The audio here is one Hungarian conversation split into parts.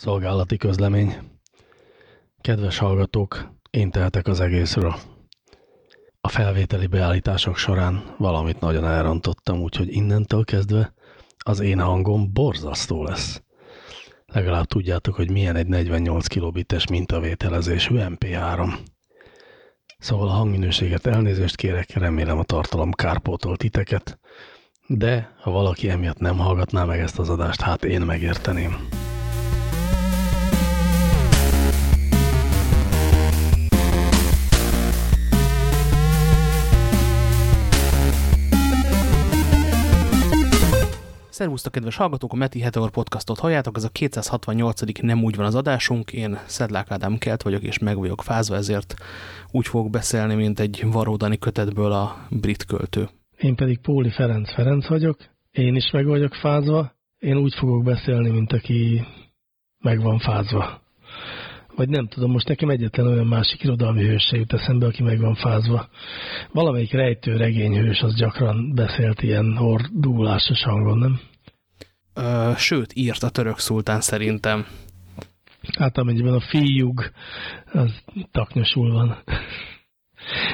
Szolgálati közlemény. Kedves hallgatók, én tehetek az egészről. A felvételi beállítások során valamit nagyon elrontottam, úgyhogy innentől kezdve az én hangom borzasztó lesz. Legalább tudjátok, hogy milyen egy 48 kilobites mintavételezésű MP3. Szóval a hangminőséget elnézést kérek, remélem a tartalom kárpótol titeket, de ha valaki emiatt nem hallgatná meg ezt az adást, hát én megérteném. Szervusztok, kedves hallgatók! A Meti Heteor podcastot halljátok, ez a 268. nem úgy van az adásunk. Én Szedlák Ádám Kelt vagyok, és meg vagyok fázva, ezért úgy fogok beszélni, mint egy varódani kötetből a brit költő. Én pedig Póli Ferenc Ferenc vagyok, én is meg vagyok fázva, én úgy fogok beszélni, mint aki meg van fázva. Vagy nem tudom, most nekem egyetlen olyan másik irodalmi hős se jut eszembe, aki meg van fázva. Valamelyik rejtő regényhős az gyakran beszélt ilyen ordulásos hangon, nem? Ö, sőt, írt a török szultán szerintem. Hát amennyiben a fiúg, az taknyosul van.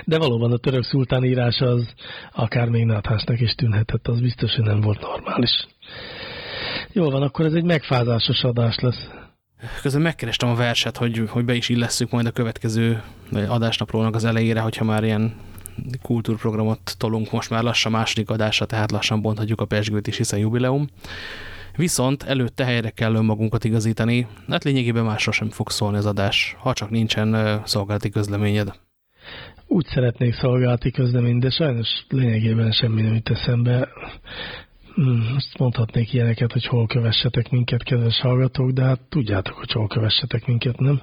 De valóban a török szultán írás az akár még náthásnak is tűnhetett, az biztos, hogy nem volt normális. Jó van, akkor ez egy megfázásos adás lesz. Közben megkerestem a verset, hogy, hogy be is illesszük majd a következő adásnaprónak az elejére, hogyha már ilyen kultúrprogramot tolunk most már lassan második adásra, tehát lassan bonthatjuk a pesgőt is, hiszen jubileum. Viszont előtte helyre kell önmagunkat igazítani, hát lényegében másra sem fog szólni az adás, ha csak nincsen szolgálati közleményed. Úgy szeretnék szolgálati közlemény, de sajnos lényegében semmi nem jut eszembe. Hmm, azt mondhatnék ilyeneket, hogy hol kövessetek minket, kedves hallgatók, de hát tudjátok, hogy hol kövessetek minket, nem?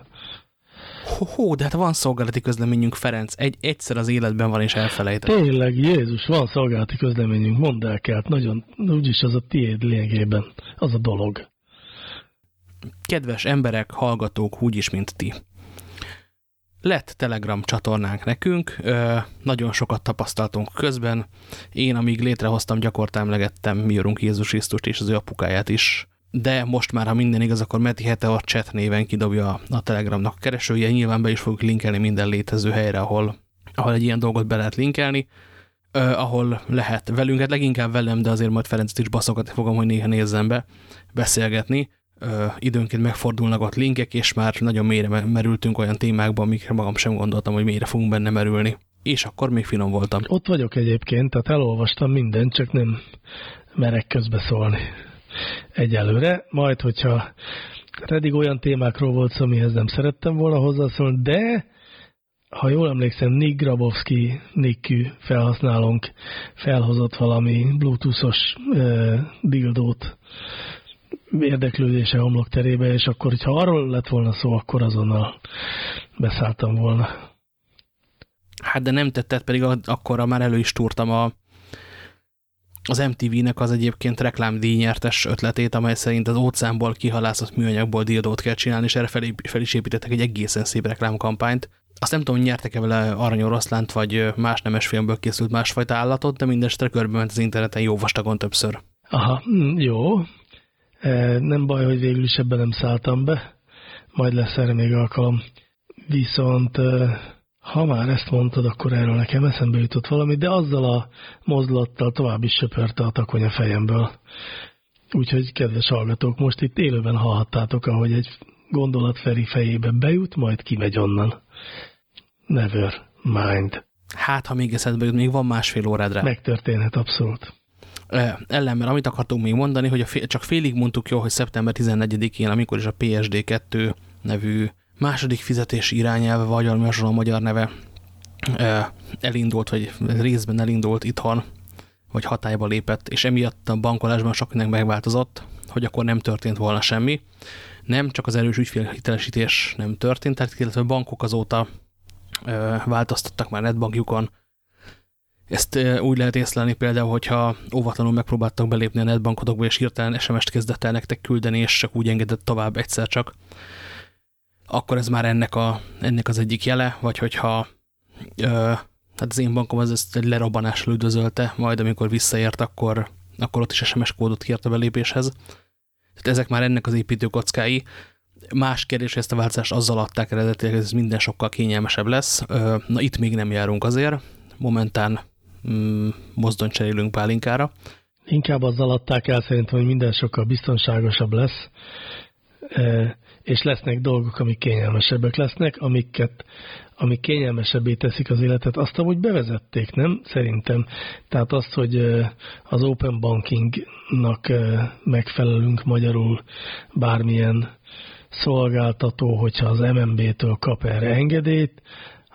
Hó, de hát van szolgálati közleményünk, Ferenc. Egy, egyszer az életben van, és elfelejtett. Tényleg, Jézus, van szolgálati közleményünk, mondd el kell, nagyon, úgyis az a tiéd lényegében, az a dolog. Kedves emberek, hallgatók, úgyis, mint ti. Lett Telegram csatornánk nekünk, ö, nagyon sokat tapasztaltunk közben. Én, amíg létrehoztam, gyakorta emlegettem mi Jézus Krisztust és az ő apukáját is de most már, ha minden igaz, akkor Meti a chat néven kidobja a Telegramnak keresője. Nyilván be is fogjuk linkelni minden létező helyre, ahol, ahol egy ilyen dolgot be lehet linkelni, uh, ahol lehet velünk, hát leginkább velem, de azért majd Ferencet is baszogatni fogom, hogy néha nézzem be, beszélgetni. Időnként megfordulnak ott linkek, és már nagyon mélyre merültünk olyan témákba, amikre magam sem gondoltam, hogy mélyre fogunk benne merülni. És akkor még finom voltam. Ott vagyok egyébként, tehát elolvastam mindent, csak nem merek közbeszólni egyelőre, majd hogyha eddig olyan témákról volt szó, amihez nem szerettem volna hozzászólni, de ha jól emlékszem, Nick Grabowski, Nickű felhasználónk felhozott valami bluetoothos uh, dildót érdeklődése homlokterébe, és akkor, hogyha arról lett volna szó, akkor azonnal beszálltam volna. Hát de nem tetted, pedig akkor már elő is túrtam a az MTV-nek az egyébként reklámdíjnyertes ötletét, amely szerint az óceánból kihalászott műanyagból dildót kell csinálni, és erre fel, fel is építettek egy egészen szép reklámkampányt. Azt nem tudom, nyertek-e vele aranyoroszlánt, vagy más nemes filmből készült másfajta állatot, de minden körbe ment az interneten jó vastagon többször. Aha, mm, jó. Nem baj, hogy végül is ebben nem szálltam be. Majd lesz erre még alkalom. Viszont ha már ezt mondtad, akkor erről nekem eszembe jutott valami, de azzal a mozdulattal tovább is söpörte a takony a fejemből. Úgyhogy, kedves hallgatók, most itt élőben hallhattátok, ahogy egy gondolat Feri fejébe bejut, majd kimegy onnan. Never mind. Hát, ha még eszedbe jut, még van másfél órád rá. Megtörténhet, abszolút. Ellenben, amit akartunk még mondani, hogy a fél, csak félig mondtuk jó, hogy szeptember 14-én, amikor is a PSD2 nevű második fizetési irányelve, vagy valami a magyar neve elindult, vagy részben elindult itthon, vagy hatályba lépett, és emiatt a bankolásban sok mindenki megváltozott, hogy akkor nem történt volna semmi. Nem, csak az erős ügyfélhitelesítés nem történt, tehát illetve a bankok azóta változtattak már netbankjukon. Ezt úgy lehet észlelni például, hogyha óvatlanul megpróbáltak belépni a netbankodokba, és hirtelen SMS-t kezdett el nektek küldeni, és csak úgy engedett tovább egyszer csak, akkor ez már ennek, a, ennek az egyik jele, vagy hogyha ö, hát az én bankom az ezt egy lerobbanásra üdvözölte, majd amikor visszaért, akkor, akkor ott is SMS kódot kért a belépéshez. Tehát ezek már ennek az építőkockái. Más kérdés, ezt a változást azzal adták eredetileg, hogy ez minden sokkal kényelmesebb lesz. Na itt még nem járunk azért. Momentán mm, mozdon cserélünk pálinkára. Inkább azzal adták el szerintem, hogy minden sokkal biztonságosabb lesz, és lesznek dolgok, amik kényelmesebbek lesznek, amiket, amik kényelmesebbé teszik az életet, azt amúgy bevezették, nem? Szerintem. Tehát azt, hogy az open bankingnak megfelelünk magyarul bármilyen szolgáltató, hogyha az MNB-től kap erre engedélyt,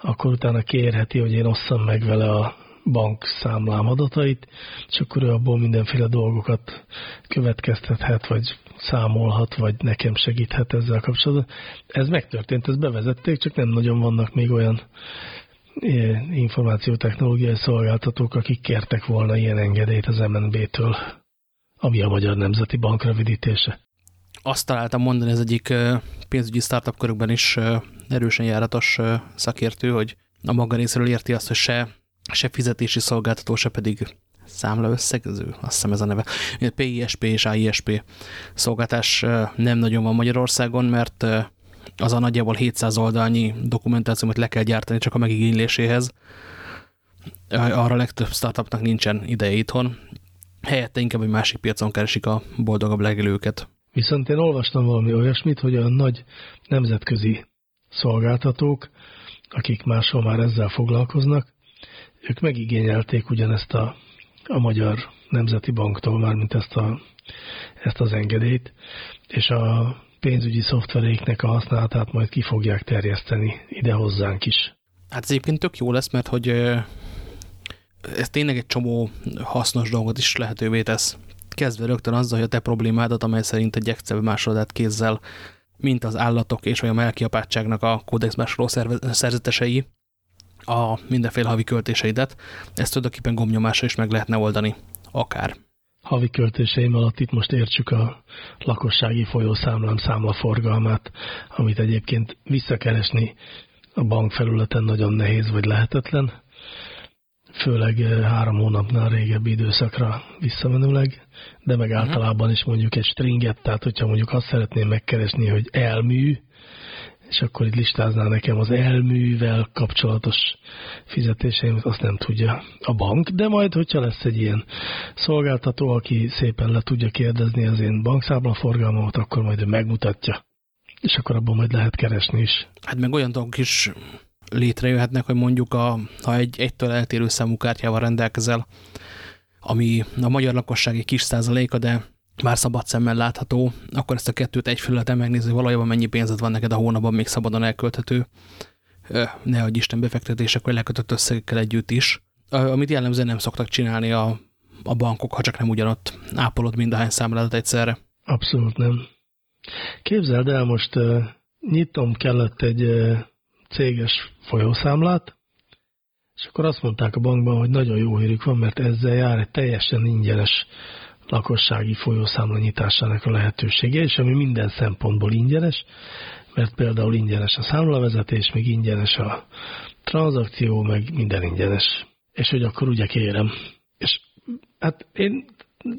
akkor utána kérheti, hogy én osszam meg vele a bank számlám adatait, és akkor ő abból mindenféle dolgokat következtethet, vagy számolhat, vagy nekem segíthet ezzel kapcsolatban. Ez megtörtént, ezt bevezették, csak nem nagyon vannak még olyan információtechnológiai szolgáltatók, akik kértek volna ilyen engedélyt az MNB-től, ami a Magyar Nemzeti Bank rövidítése. Azt találtam mondani ez egyik pénzügyi startup körökben is erősen járatos szakértő, hogy a maga részéről érti azt, hogy se, se fizetési szolgáltató, se pedig számla összegző, azt hiszem ez a neve. PISP és AISP szolgáltás nem nagyon van Magyarországon, mert az a nagyjából 700 oldalnyi dokumentációt le kell gyártani csak a megigényléséhez. Arra legtöbb startupnak nincsen ideje itthon. Helyette inkább egy másik piacon keresik a boldogabb legelőket. Viszont én olvastam valami olyasmit, hogy a nagy nemzetközi szolgáltatók, akik máshol már ezzel foglalkoznak, ők megigényelték ugyanezt a a Magyar Nemzeti Banktól, mármint ezt, a, ezt az engedélyt, és a pénzügyi szoftveréknek a használatát majd ki fogják terjeszteni ide hozzánk is. Hát ez egyébként tök jó lesz, mert hogy ez tényleg egy csomó hasznos dolgot is lehetővé tesz. Kezdve rögtön azzal, hogy a te problémádat, amely szerint egy Excel másolat kézzel, mint az állatok és vagy a melkiapátságnak a kódex másoló szerzetesei, a mindenféle havi költéseidet, ezt tulajdonképpen gomnyomásra is meg lehetne oldani, akár. Havi költéseim alatt itt most értsük a lakossági folyószámlám számlaforgalmát, amit egyébként visszakeresni a bankfelületen nagyon nehéz vagy lehetetlen, főleg eh, három hónapnál régebbi időszakra visszamenőleg, de meg mhm. általában is mondjuk egy stringet, tehát hogyha mondjuk azt szeretném megkeresni, hogy elmű, és akkor itt listázná nekem az elművel kapcsolatos fizetéseimet, azt nem tudja a bank, de majd, hogyha lesz egy ilyen szolgáltató, aki szépen le tudja kérdezni az én bankszábla forgalmamat, akkor majd ő megmutatja, és akkor abban majd lehet keresni is. Hát meg olyan dolgok is létrejöhetnek, hogy mondjuk a, ha egy egytől eltérő számú kártyával rendelkezel, ami a magyar lakosság egy kis százaléka, de már szabad szemmel látható, akkor ezt a kettőt egy felületen megnézni, valójában mennyi pénzed van neked a hónapban még szabadon elkölthető, ne adj Isten befektetések vagy lekötött összegekkel együtt is, amit jellemzően nem szoktak csinálni a, a bankok, ha csak nem ugyanott ápolod mindahány számládat egyszerre. Abszolút nem. Képzeld el, most nyitom kellett egy céges folyószámlát, és akkor azt mondták a bankban, hogy nagyon jó hírük van, mert ezzel jár egy teljesen ingyenes lakossági folyószámla nyitásának a lehetősége, és ami minden szempontból ingyenes, mert például ingyenes a számlavezetés, még ingyenes a tranzakció, meg minden ingyenes. És hogy akkor ugye kérem. És hát én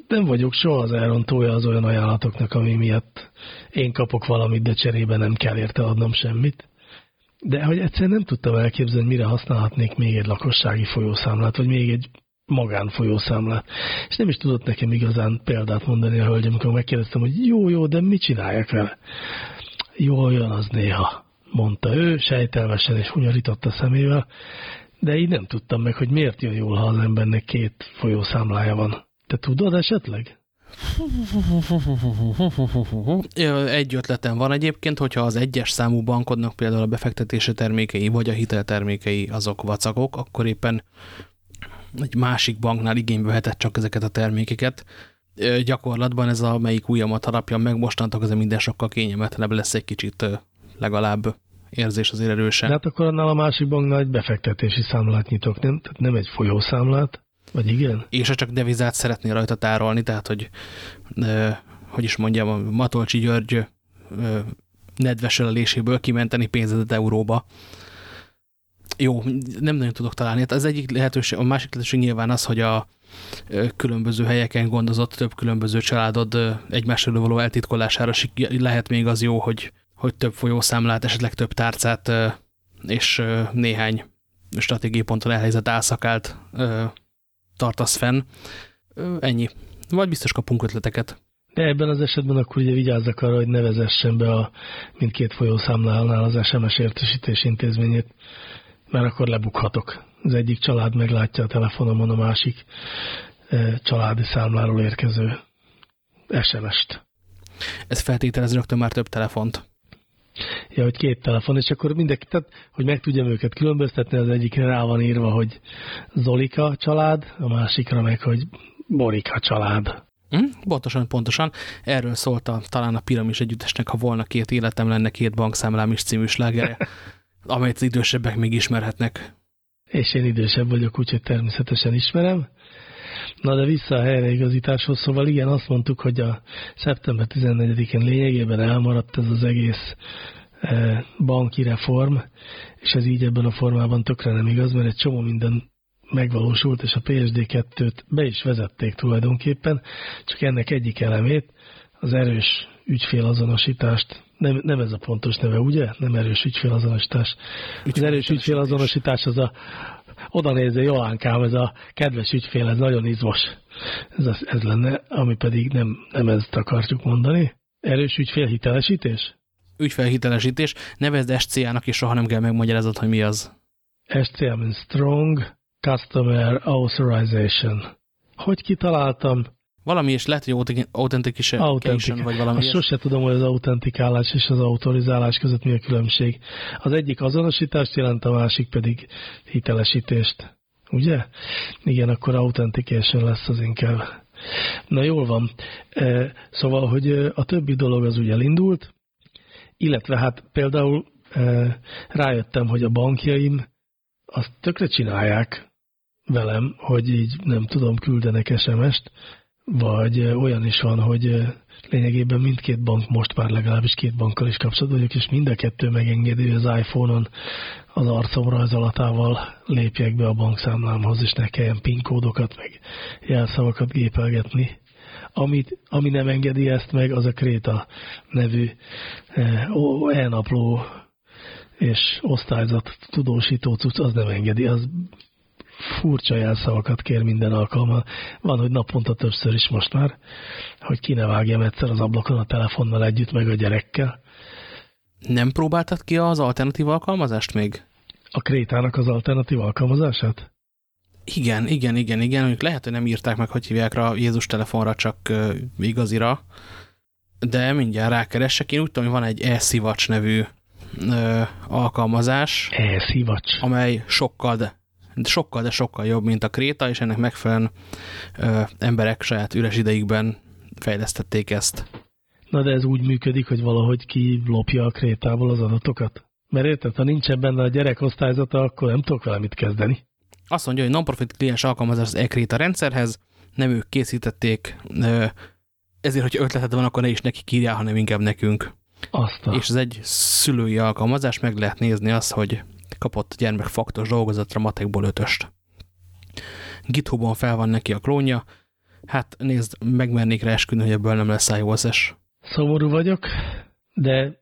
nem vagyok soha az elrontója az olyan ajánlatoknak, ami miatt én kapok valamit, de cserébe nem kell érte adnom semmit. De hogy egyszerűen nem tudtam elképzelni, mire használhatnék még egy lakossági folyószámlát, vagy még egy magánfolyószámlát. És nem is tudott nekem igazán példát mondani a hölgyem, amikor megkérdeztem, hogy jó, jó, de mit csinálják vele? Jó, olyan az néha, mondta ő, sejtelmesen és hunyorította szemével, de így nem tudtam meg, hogy miért jön jól, ha az embernek két folyószámlája van. Te tudod esetleg? Egy ötletem van egyébként, hogyha az egyes számú bankodnak például a befektetési termékei vagy a hiteltermékei azok vacagok, akkor éppen egy másik banknál igénybe vehetett csak ezeket a termékeket. Gyakorlatban ez a melyik ujjamat harapja meg, mostantól ez minden sokkal kényelmetlenebb lesz egy kicsit legalább érzés azért erősen. De hát akkor annál a másik banknál egy befektetési számlát nyitok, nem? Tehát nem egy folyószámlát, vagy igen? És ha csak devizát szeretné rajta tárolni, tehát hogy, hogy is mondjam, a Matolcsi György e, nedveseléséből kimenteni pénzedet euróba, jó, nem nagyon tudok találni. Hát az egyik lehetőség, a másik lehetőség nyilván az, hogy a különböző helyeken gondozott több különböző családod egymásról való eltitkolására lehet még az jó, hogy hogy több folyószámlát, esetleg több tárcát és néhány stratégiai ponton elhelyezett álszakált tartasz fenn. Ennyi. Vagy biztos kapunk ötleteket. De ebben az esetben akkor ugye vigyázzak arra, hogy ne vezessen be a mindkét folyószámlálnál az SMS értesítés intézményét, mert akkor lebukhatok. Az egyik család meglátja a telefonomon a másik családi számláról érkező SMS-t. Ez feltételez rögtön már több telefont. Ja, hogy két telefon, és akkor mindenki, tehát, hogy meg tudjam őket különböztetni, az egyikre rá van írva, hogy Zolika család, a másikra meg, hogy Borika család. Hm? Pontosan, pontosan. Erről szólt a, talán a Piramis együttesnek, ha volna két életem, lenne két bankszámlám is című slágere, amelyet idősebbek még ismerhetnek. És én idősebb vagyok, úgyhogy természetesen ismerem. Na de vissza a helyreigazításhoz, szóval igen, azt mondtuk, hogy a szeptember 14-én lényegében elmaradt ez az egész e, banki reform, és ez így ebben a formában tökre nem igaz, mert egy csomó minden megvalósult, és a PSD2-t be is vezették tulajdonképpen, csak ennek egyik elemét, az erős ügyfélazonosítást, nem, nem ez a pontos neve, ugye? Nem erős ügyfélazonosítás. Az erős ügyfélazonosítás az a oda nézze, Joánkám, ez a kedves ügyfél, ez nagyon izmos. Ez, az, ez lenne, ami pedig nem, nem ezt akarjuk mondani. Erős ügyfélhitelesítés? Ügyfélhitelesítés. Nevezd SCA-nak, és soha nem kell megmagyarázat, hogy mi az. SCA means Strong Customer Authorization. Hogy kitaláltam? Valami is lehet, hogy authentication, Authentic. vagy valami Azt sose tudom, hogy az autentikálás és az autorizálás között mi a különbség. Az egyik azonosítást jelent, a másik pedig hitelesítést. Ugye? Igen, akkor authentication lesz az inkább. Na jól van. E, szóval, hogy a többi dolog az ugye elindult, illetve hát például e, rájöttem, hogy a bankjaim azt tökre csinálják velem, hogy így nem tudom, küldenek SMS-t, vagy olyan is van, hogy lényegében mindkét bank most már legalábbis két bankkal is kapcsolatban vagyok, és mind a kettő megengedi, hogy az iPhone-on az arcom rajzolatával lépjek be a bankszámlámhoz, és ne kelljen PIN kódokat, meg jelszavakat gépelgetni. Amit, ami nem engedi ezt meg, az a Kréta nevű e-napló és osztályzat tudósító cucc, az nem engedi, az furcsa jelszavakat kér minden alkalommal. Van, hogy naponta többször is most már, hogy ki ne vágjam egyszer az ablakon a telefonnal együtt, meg a gyerekkel. Nem próbáltad ki az alternatív alkalmazást még? A Krétának az alternatív alkalmazását? Igen, igen, igen, igen. Mondjuk lehet, hogy nem írták meg, hogy hívják rá Jézus telefonra, csak uh, igazira. De mindjárt rákeressek. Én úgy tudom, hogy van egy e-szivacs nevű uh, alkalmazás. E-szivacs. Amely sokkal, de sokkal, de sokkal jobb, mint a Kréta, és ennek megfelelően ö, emberek saját üres ideigben fejlesztették ezt. Na de ez úgy működik, hogy valahogy ki lopja a Krétából az adatokat? Mert érted, ha nincsen benne a gyerek osztályzata, akkor nem tudok vele mit kezdeni. Azt mondja, hogy non-profit kliens alkalmazás az e rendszerhez, nem ők készítették, ezért, hogyha ötleted van, akkor ne is neki kírjál, hanem inkább nekünk. Aztán. És ez egy szülői alkalmazás, meg lehet nézni azt, hogy kapott gyermek faktos dolgozatra matekból ötöst. GitHubon fel van neki a klónja, hát nézd, megmernék rá esküdni, hogy ebből nem lesz iOS-es. Szomorú vagyok, de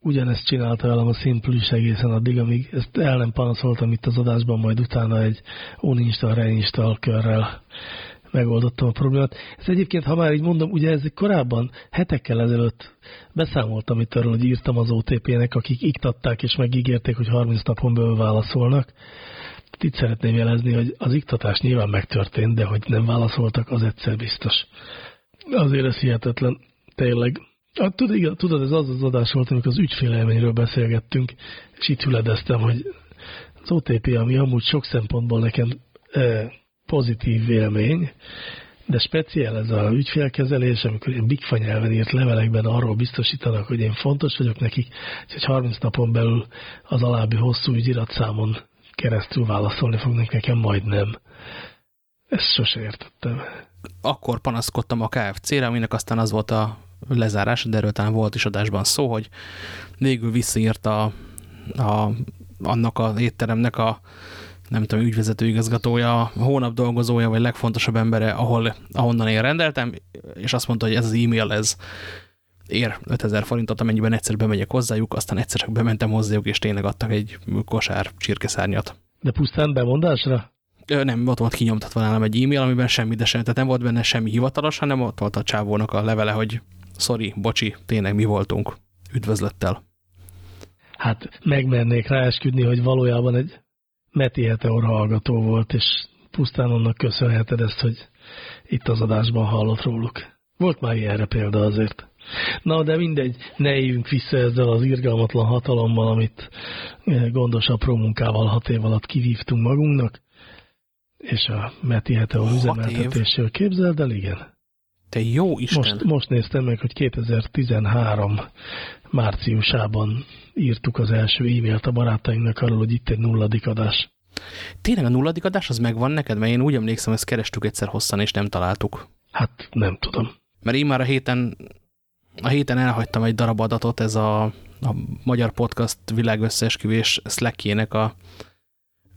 ugyanezt csinálta velem a Simple is egészen addig, amíg ezt el nem panaszoltam itt az adásban, majd utána egy uninstall, reinstall körrel megoldottam a problémát. Ez egyébként, ha már így mondom, ugye ez korábban, hetekkel ezelőtt beszámoltam itt arról, hogy írtam az OTP-nek, akik iktatták és megígérték, hogy 30 napon belül válaszolnak. Itt szeretném jelezni, hogy az iktatás nyilván megtörtént, de hogy nem válaszoltak, az egyszer biztos. Azért ez hihetetlen, tényleg. Tudod, igen, tudod, ez az az adás volt, amikor az ügyfélelményről beszélgettünk, és itt hüledeztem, hogy az OTP, ami amúgy sok szempontból nekem eh, pozitív élmény, de speciál ez a ügyfélkezelés, amikor én bigfa nyelven írt levelekben arról biztosítanak, hogy én fontos vagyok nekik, hogy 30 napon belül az alábbi hosszú ügyiratszámon keresztül válaszolni fognak nekem, majd nem. Ezt sose értettem. Akkor panaszkodtam a KFC-re, aminek aztán az volt a lezárás, de erről talán volt is adásban szó, hogy végül visszaírt a, a, annak az étteremnek a nem tudom, ügyvezető igazgatója, hónap dolgozója, vagy legfontosabb embere, ahol, ahonnan én rendeltem, és azt mondta, hogy ez az e-mail, ez ér 5000 forintot, amennyiben egyszer bemegyek hozzájuk, aztán egyszer csak bementem hozzájuk, és tényleg adtak egy kosár csirkeszárnyat. De pusztán bemondásra? Ö, nem, ott volt kinyomtatva nálam egy e-mail, amiben semmi, de semmi, tehát nem volt benne semmi hivatalos, hanem ott volt a csávónak a levele, hogy sorry, bocsi, tényleg mi voltunk. Üdvözlettel. Hát megmernék ráesküdni, hogy valójában egy Meti Heteor hallgató volt, és pusztán annak köszönheted ezt, hogy itt az adásban hallott róluk. Volt már ilyenre példa azért. Na, de mindegy, ne éljünk vissza ezzel az irgalmatlan hatalommal, amit eh, gondos apró munkával hat év alatt kivívtunk magunknak, és a Meti Heteor üzemeltetésről képzeld el, igen. Te jó Isten! Most, most néztem meg, hogy 2013 márciusában írtuk az első e-mailt a barátainknak arról, hogy itt egy nulladik adás. Tényleg a nulladik adás az megvan neked? Mert én úgy emlékszem, ezt kerestük egyszer hosszan, és nem találtuk. Hát nem tudom. Mert én már a héten, a héten elhagytam egy darab adatot, ez a, a Magyar Podcast világösszeesküvés Slackjének a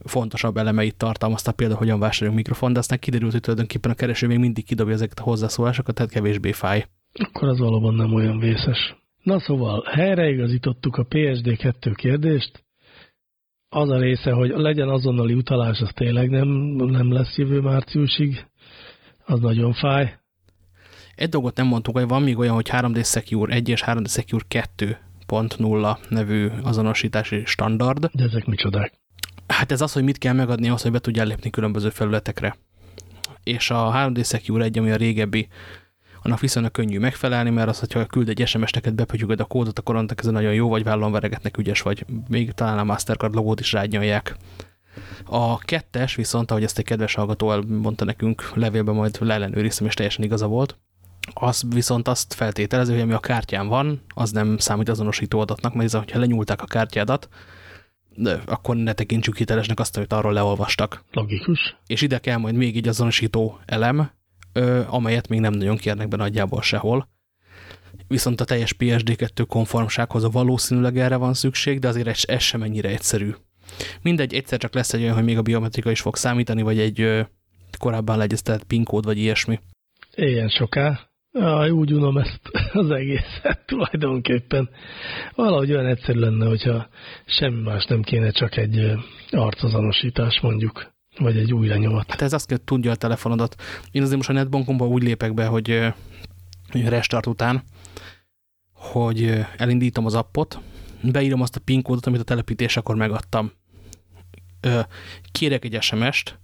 fontosabb elemeit tartalmazta, például hogyan vásároljunk mikrofon, de aztán kiderült, hogy tulajdonképpen a kereső még mindig kidobja ezeket a hozzászólásokat, tehát kevésbé fáj. Akkor az valóban nem olyan vészes. Na szóval, helyreigazítottuk a PSD2 kérdést. Az a része, hogy legyen azonnali utalás, az tényleg nem, nem lesz jövő márciusig. Az nagyon fáj. Egy dolgot nem mondtuk, hogy van még olyan, hogy 3D Secure 1 és 3D Secure 2.0 nevű azonosítási standard. De ezek micsodák? Hát ez az, hogy mit kell megadni ahhoz, hogy be tudjál lépni különböző felületekre. És a 3D Secure 1, ami a régebbi, annak viszonylag könnyű megfelelni, mert az, hogyha küld egy SMS neked bepötyögöd a kódot, akkor annak ez nagyon jó, vagy vállon veregetnek ügyes vagy. Még talán a Mastercard logót is rányalják. A kettes viszont, ahogy ezt egy kedves hallgató elmondta nekünk, levélben majd leellenőriztem, és teljesen igaza volt, az viszont azt feltételező, hogy ami a kártyán van, az nem számít azonosító adatnak, mert ez, hogyha lenyúlták a kártyádat, de akkor ne tekintsük hitelesnek azt, amit arról leolvastak. Logikus. És ide kell majd még egy azonosító elem, amelyet még nem nagyon kérnek be nagyjából sehol. Viszont a teljes PSD2 konformsághoz a valószínűleg erre van szükség, de azért ez, sem ennyire egyszerű. Mindegy, egyszer csak lesz egy olyan, hogy még a biometrika is fog számítani, vagy egy korábban legyeztelt PIN kód, vagy ilyesmi. Éljen soká. Jaj, úgy unom ezt az egészet tulajdonképpen. Valahogy olyan egyszerű lenne, hogyha semmi más nem kéne, csak egy arcazonosítás mondjuk, vagy egy új lenyomat. Hát ez azt kell tudja a telefonodat. Én azért most a netbankomban úgy lépek be, hogy, restart után, hogy elindítom az appot, beírom azt a PIN kódot, amit a telepítésekor megadtam. Kérek egy SMS-t,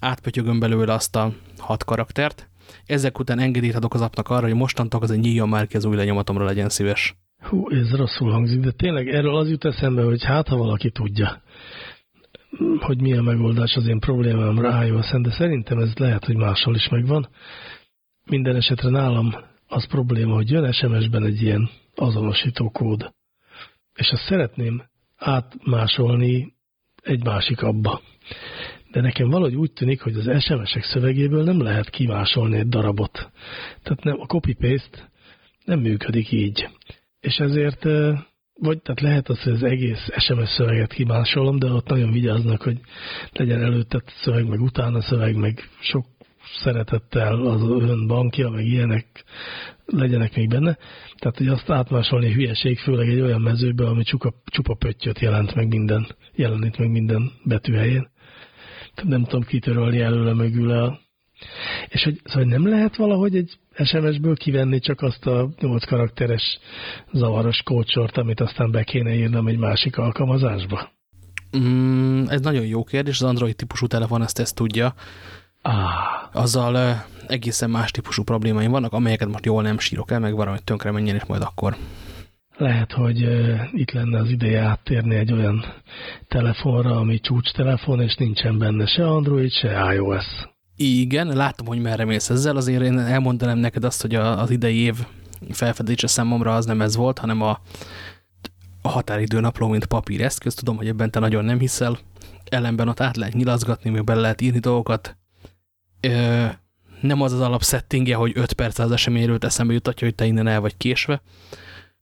átpötyögöm belőle azt a hat karaktert, ezek után engedélyt adok az appnak arra, hogy mostantól az egy nyíljon már ki az új lenyomatomra legyen szíves. Hú, ez rosszul hangzik, de tényleg erről az jut eszembe, hogy hát ha valaki tudja, hogy mi a megoldás az én problémámra ios de szerintem ez lehet, hogy máshol is megvan. Minden esetre nálam az probléma, hogy jön SMS-ben egy ilyen azonosító kód, és azt szeretném átmásolni egy másik abba de nekem valahogy úgy tűnik, hogy az SMS-ek szövegéből nem lehet kimásolni egy darabot. Tehát nem, a copy-paste nem működik így. És ezért, vagy tehát lehet az, hogy az egész SMS szöveget kimásolom, de ott nagyon vigyáznak, hogy legyen előttet szöveg, meg utána szöveg, meg sok szeretettel az ön bankja, meg ilyenek legyenek még benne. Tehát, hogy azt átmásolni hülyeség, főleg egy olyan mezőbe, ami csupa, csupa pöttyöt jelent meg minden, jelenít meg minden betűhelyén nem tudom kitörölni előle mögül el. És hogy szóval nem lehet valahogy egy SMS-ből kivenni csak azt a nyolc karakteres zavaros kócsort, amit aztán be kéne írnom egy másik alkalmazásba? Mm, ez nagyon jó kérdés, az Android típusú telefon ezt, ezt tudja. Ah. Azzal egészen más típusú problémáim vannak, amelyeket most jól nem sírok el, meg hogy tönkre menjen, és majd akkor lehet, hogy uh, itt lenne az ideje áttérni egy olyan telefonra, ami csúcstelefon, és nincsen benne se Android, se iOS. Igen, látom, hogy merre mész ezzel, azért én elmondanám neked azt, hogy az idei év felfedése számomra az nem ez volt, hanem a, a határidő napló, mint papíreszköz. Tudom, hogy ebben te nagyon nem hiszel, ellenben ott át lehet nyilazgatni, még bele lehet írni dolgokat. Ö, nem az az alapszettingje, hogy 5 perc az eseményről eszembe jutatja, hogy te innen el vagy késve,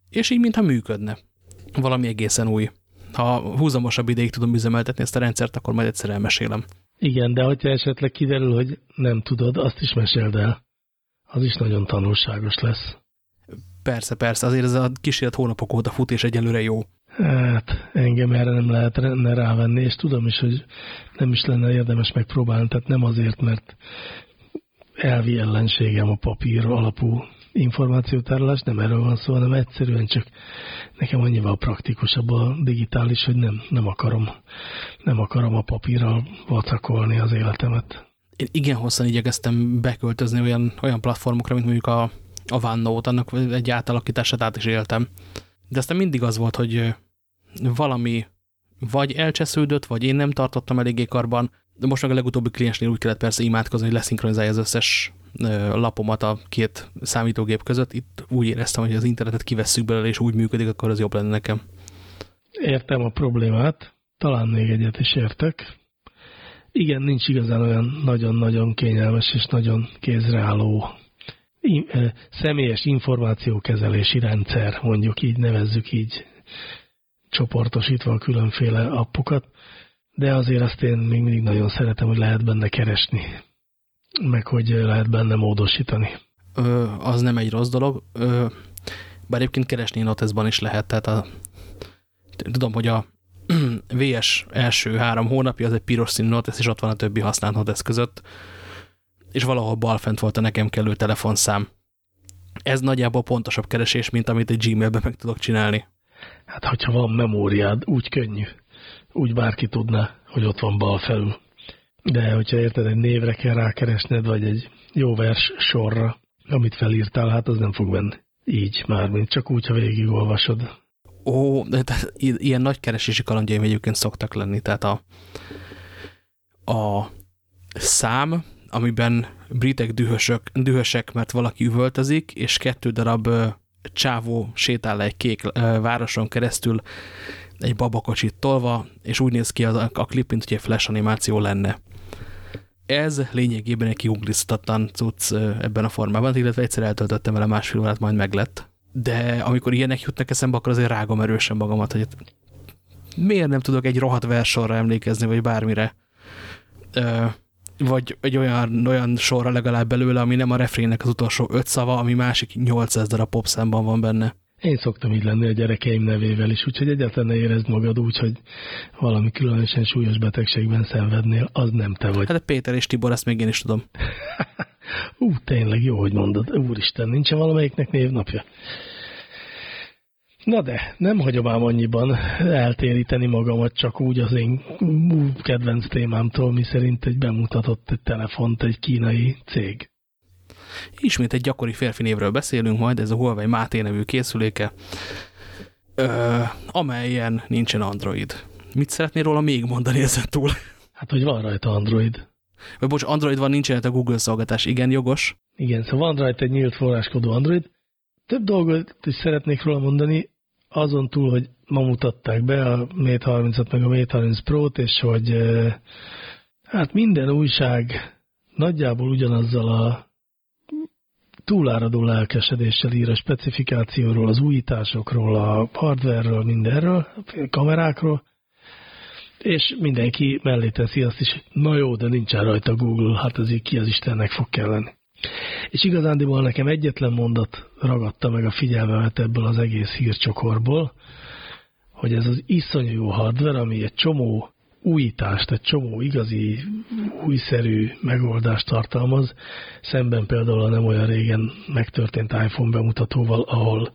és így mintha működne. Valami egészen új. Ha húzamosabb ideig tudom üzemeltetni ezt a rendszert, akkor majd egyszer elmesélem. Igen, de hogyha esetleg kiderül, hogy nem tudod, azt is meséld el. Az is nagyon tanulságos lesz. Persze, persze, azért ez a kísérlet hónapok óta fut, és egyelőre jó. Hát engem erre nem lehet rávenni, és tudom is, hogy nem is lenne érdemes megpróbálni, tehát nem azért, mert elvi ellenségem a papír alapú információtárolás, nem erről van szó, hanem egyszerűen csak nekem annyival praktikusabb a digitális, hogy nem, nem akarom nem akarom a papírral vacakolni az életemet. Én igen hosszan igyekeztem beköltözni olyan, olyan platformokra, mint mondjuk a, a OneNote, annak egy átalakítását át is éltem. De aztán mindig az volt, hogy valami vagy elcsesződött, vagy én nem tartottam eléggé karban, de most meg a legutóbbi kliensnél úgy kellett persze imádkozni, hogy leszinkronizálja az összes lapomat a két számítógép között. Itt úgy éreztem, hogy az internetet kivesszük belőle, és úgy működik, akkor az jobb lenne nekem. Értem a problémát, talán még egyet is értek. Igen, nincs igazán olyan nagyon-nagyon kényelmes és nagyon kézreálló személyes információkezelési rendszer, mondjuk így nevezzük így csoportosítva a különféle appokat, de azért azt én még mindig nagyon szeretem, hogy lehet benne keresni, meg hogy lehet benne módosítani. Ö, az nem egy rossz dolog, ö, bár egyébként keresni Notesban is lehet, tehát a, tudom, hogy a VS első három hónapja az egy piros színű Notes, és ott van a többi használt Notes között, és valahol balfent volt a nekem kellő telefonszám. Ez nagyjából pontosabb keresés, mint amit egy Gmailben meg tudok csinálni. Hát, hogyha van memóriád, úgy könnyű. Úgy bárki tudná, hogy ott van bal felül. De hogyha érted, egy névre kell rákeresned, vagy egy jó vers sorra, amit felírtál, hát az nem fog benni. Így már, mint csak úgy, ha végigolvasod. Ó, de tehát ilyen nagy keresési kalandjaim egyébként szoktak lenni, tehát a, a szám, amiben britek dühösök, dühösek, mert valaki üvöltözik, és kettő darab csávó sétál egy kék városon keresztül egy babakocsit tolva, és úgy néz ki a, a klip, mint hogy egy flash animáció lenne. Ez lényegében egy kiuglisztatlan cucc ebben a formában, illetve egyszer eltöltöttem vele másfél órát, majd meglett. De amikor ilyenek jutnak eszembe, akkor azért rágom erősen magamat, hogy miért nem tudok egy rohadt versorra emlékezni, vagy bármire vagy egy olyan, olyan sorra legalább belőle, ami nem a refrénnek az utolsó öt szava, ami másik 800 darab popszámban van benne. Én szoktam így lenni a gyerekeim nevével is, úgyhogy egyáltalán ne érezd magad úgy, hogy valami különösen súlyos betegségben szenvednél, az nem te vagy. Hát Péter és Tibor, ezt még én is tudom. Ú, tényleg jó, hogy mondod. Úristen, nincsen valamelyiknek névnapja. Na de, nem hagyom ám annyiban eltéríteni magamat csak úgy az én kedvenc témámtól, mi szerint egy bemutatott egy telefont egy kínai cég. Ismét egy gyakori férfi névről beszélünk majd, ez a Huawei Máté nevű készüléke, ö, amelyen nincsen Android. Mit szeretnél róla még mondani ezen túl? Hát, hogy van rajta Android. Vagy bocs, Android van, nincsen a Google szolgáltatás. Igen, jogos? Igen, szóval van rajta egy nyílt forráskodó Android. Több dolgot is szeretnék róla mondani azon túl, hogy ma mutatták be a Mate 30-at meg a Mate 30 Pro-t, és hogy hát minden újság nagyjából ugyanazzal a túláradó lelkesedéssel ír a specifikációról, az újításokról, a hardware-ről, mindenről, a kamerákról, és mindenki mellé teszi azt is, na jó, de nincsen rajta Google, hát ez így ki az Istennek fog kelleni. És igazándiból nekem egyetlen mondat ragadta meg a figyelmemet ebből az egész hírcsokorból, hogy ez az iszonyú jó hardware, ami egy csomó újítást, egy csomó igazi, újszerű megoldást tartalmaz, szemben például a nem olyan régen megtörtént iPhone bemutatóval, ahol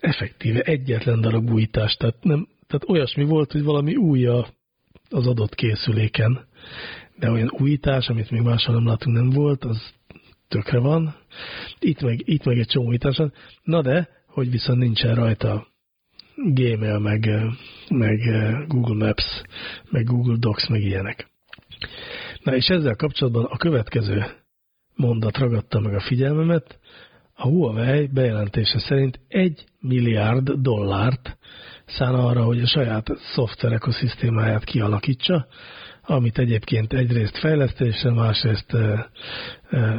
effektíve egyetlen darab újítás, tehát, nem, tehát olyasmi volt, hogy valami új az adott készüléken, de olyan újítás, amit még máshol nem látunk, nem volt, az tökre van. Itt meg, itt meg egy csomó újítás. Na de, hogy viszont nincsen rajta Gmail, meg, meg Google Maps, meg Google Docs, meg ilyenek. Na és ezzel kapcsolatban a következő mondat ragadta meg a figyelmemet. A Huawei bejelentése szerint egy milliárd dollárt szán arra, hogy a saját szoftver ekoszisztémáját kialakítsa, amit egyébként egyrészt fejlesztésre, másrészt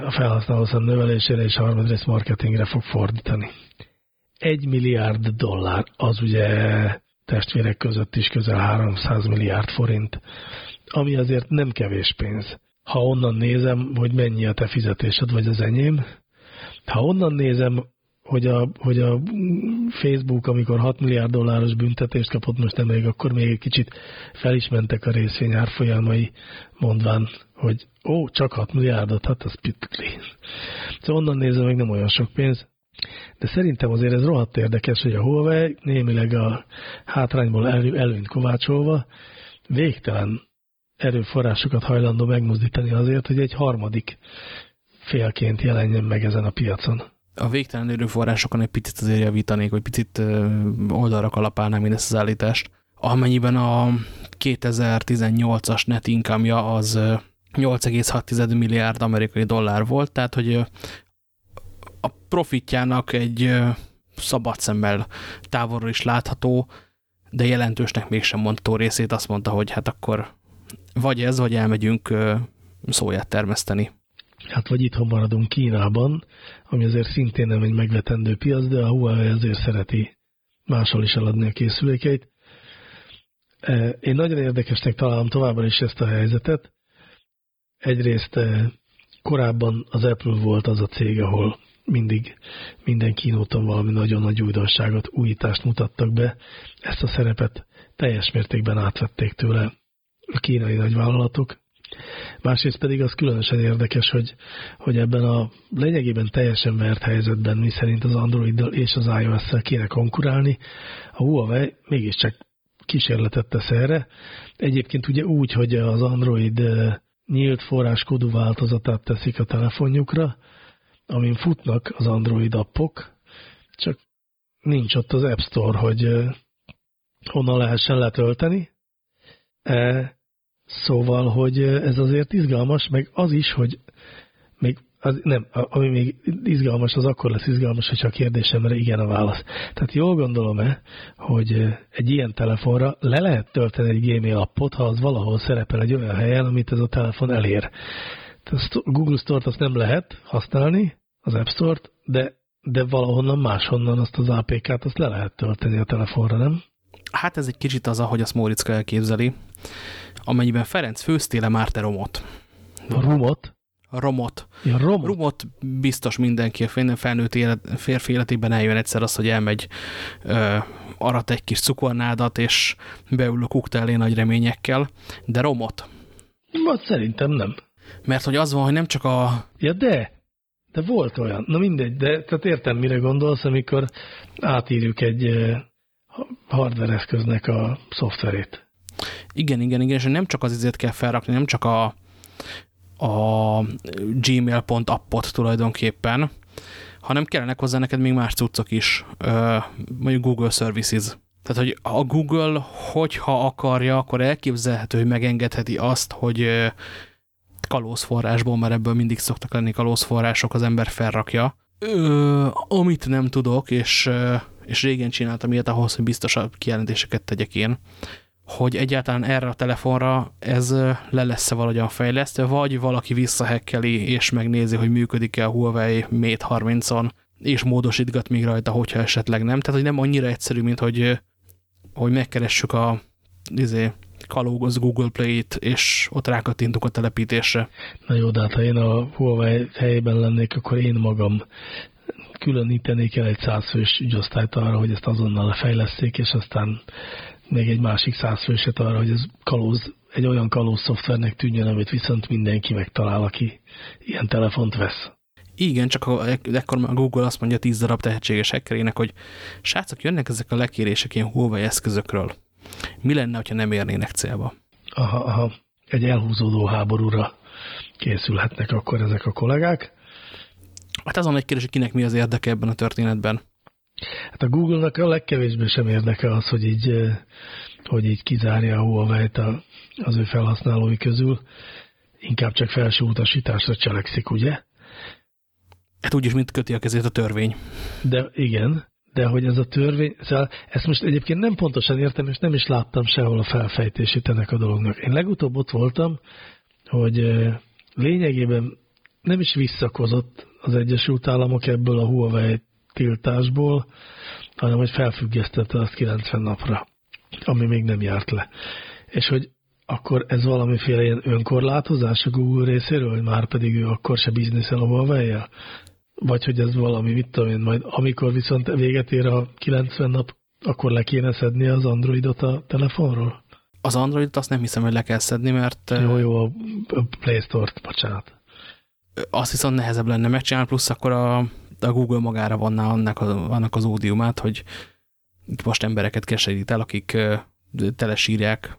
a felhasználószám növelésére és harmadrészt marketingre fog fordítani. Egy milliárd dollár, az ugye testvérek között is közel 300 milliárd forint, ami azért nem kevés pénz. Ha onnan nézem, hogy mennyi a te fizetésed, vagy az enyém, ha onnan nézem, hogy a, hogy a Facebook, amikor 6 milliárd dolláros büntetést kapott most nemrég, akkor még egy kicsit fel is mentek a részvény árfolyamai, mondván, hogy ó, csak 6 milliárdot, hát az pitli. Szóval onnan nézve még nem olyan sok pénz, de szerintem azért ez rohadt érdekes, hogy a Huawei némileg a hátrányból elő, előnyt kovácsolva végtelen erőforrásokat hajlandó megmozdítani azért, hogy egy harmadik félként jelenjen meg ezen a piacon. A végtelen erőforrásokon egy picit azért javítanék, hogy picit oldalra kalapálnám én ezt az állítást. Amennyiben a 2018-as net income az 8,6 milliárd amerikai dollár volt, tehát hogy a profitjának egy szabad szemmel távolról is látható, de jelentősnek mégsem mondtó részét azt mondta, hogy hát akkor vagy ez, vagy elmegyünk szóját termeszteni. Hát vagy itthon maradunk Kínában, ami azért szintén nem egy megvetendő piac, de a Huawei azért szereti máshol is eladni a készülékeit. Én nagyon érdekesnek találom továbbra is ezt a helyzetet. Egyrészt korábban az Apple volt az a cég, ahol mindig minden kínóton valami nagyon nagy újdonságot, újítást mutattak be. Ezt a szerepet teljes mértékben átvették tőle a kínai nagyvállalatok. Másrészt pedig az különösen érdekes, hogy, hogy ebben a lényegében teljesen vert helyzetben, mi szerint az Androiddal és az iOS-szel kéne konkurálni, a Huawei mégiscsak kísérletet tesz erre. Egyébként ugye úgy, hogy az Android eh, nyílt forráskódú változatát teszik a telefonjukra, amin futnak az Android appok, csak nincs ott az App Store, hogy honnan lehessen letölteni. E, Szóval, hogy ez azért izgalmas, meg az is, hogy még az, nem, ami még izgalmas, az akkor lesz izgalmas, hogyha a kérdésemre igen a válasz. Tehát jól gondolom-e, hogy egy ilyen telefonra le lehet tölteni egy Gmail appot, ha az valahol szerepel egy olyan helyen, amit ez a telefon elér. Tehát a Google Store-t azt nem lehet használni, az App Store-t, de, de valahonnan máshonnan azt az APK-t azt le lehet tölteni a telefonra, nem? Hát ez egy kicsit az, ahogy azt Móriczka elképzeli amennyiben Ferenc főztéle már te romot. A romot? A romot. Ja, romot. Romot biztos mindenki a felnőtt élet, férfi életében eljön egyszer az, hogy elmegy, ö, arat egy kis cukornádat, és beül a kukta elé nagy reményekkel, de romot. Ma szerintem nem. Mert hogy az van, hogy nem csak a... Ja, de, de volt olyan. Na mindegy, de tehát értem, mire gondolsz, amikor átírjuk egy hardware eszköznek a szoftverét. Igen, igen, igen, és nem csak az izét kell felrakni, nem csak a, a gmail.appot tulajdonképpen, hanem kellenek hozzá neked még más cuccok is, mondjuk Google Services. Tehát, hogy a Google, hogyha akarja, akkor elképzelhető, hogy megengedheti azt, hogy kalózforrásból, mert ebből mindig szoktak lenni kalózforrások, az ember felrakja. Ö, amit nem tudok, és, és régen csináltam ilyet ahhoz, hogy biztosabb kijelentéseket tegyek én, hogy egyáltalán erre a telefonra ez le lesz-e valahogyan fejlesztve, vagy valaki visszahekkeli és megnézi, hogy működik-e a Huawei Mate 30-on, és módosítgat még rajta, hogyha esetleg nem. Tehát, hogy nem annyira egyszerű, mint hogy, hogy megkeressük a izé, kalógoz Google Play-t, és ott rákattintunk a telepítésre. Na jó, de hát ha én a Huawei helyében lennék, akkor én magam különítenék el egy százfős ügyosztályt arra, hogy ezt azonnal lefejleszték, és aztán még egy másik százfőset arra, hogy ez kalóz, egy olyan kalóz szoftvernek tűnjön, amit viszont mindenki megtalál, aki ilyen telefont vesz. Igen, csak ekkor a Google azt mondja 10 darab tehetséges hackerének, hogy srácok, jönnek ezek a lekérések ilyen Huawei eszközökről. Mi lenne, ha nem érnének célba? Aha, aha. Egy elhúzódó háborúra készülhetnek akkor ezek a kollégák. Hát azon egy kérdés, hogy kinek mi az érdeke ebben a történetben. Hát a Google-nak a legkevésbé sem érdeke az, hogy így, eh, hogy így kizárja a Huawei-t az ő felhasználói közül. Inkább csak felső utasításra cselekszik, ugye? Hát úgyis, mint köti a kezét a törvény. De igen, de hogy ez a törvény, szóval ezt most egyébként nem pontosan értem, és nem is láttam sehol a felfejtését ennek a dolognak. Én legutóbb ott voltam, hogy lényegében nem is visszakozott az Egyesült Államok ebből a Huawei tiltásból, hanem hogy felfüggesztette azt 90 napra, ami még nem járt le. És hogy akkor ez valamiféle ilyen önkorlátozás a Google részéről, hogy már pedig ő akkor se bizniszel a huawei vagy hogy ez valami, mit tudom én, majd amikor viszont véget ér a 90 nap, akkor le kéne szedni az Androidot a telefonról? Az Androidot azt nem hiszem, hogy le kell szedni, mert... Jó, jó, a Play Store-t, bocsánat. Azt viszont nehezebb lenne megcsinálni, plusz akkor a, a Google magára vanná annak, a, annak az ódiumát, hogy most embereket keserít el, akik telesírják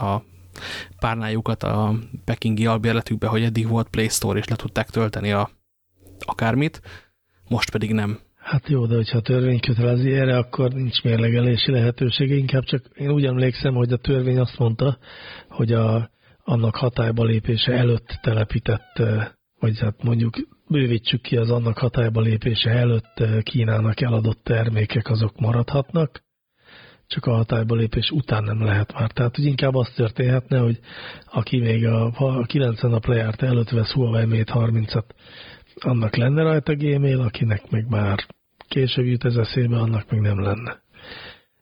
a párnájukat a pekingi albérletükbe, hogy eddig volt Play Store, és le tudták tölteni a, akármit, most pedig nem. Hát jó, de hogyha a törvény kötelezi erre, akkor nincs mérlegelési lehetősége. Inkább csak én úgy emlékszem, hogy a törvény azt mondta, hogy a, annak hatályba lépése előtt telepített, vagy hát mondjuk bővítsük ki az annak hatályba lépése előtt Kínának eladott termékek, azok maradhatnak, csak a hatályba lépés után nem lehet már. Tehát, hogy inkább az történhetne, hogy aki még a, a 90 nap lejárt előtt vesz Huawei Mate 30-at, annak lenne rajta Gmail, akinek meg már később jut ez eszébe, annak meg nem lenne.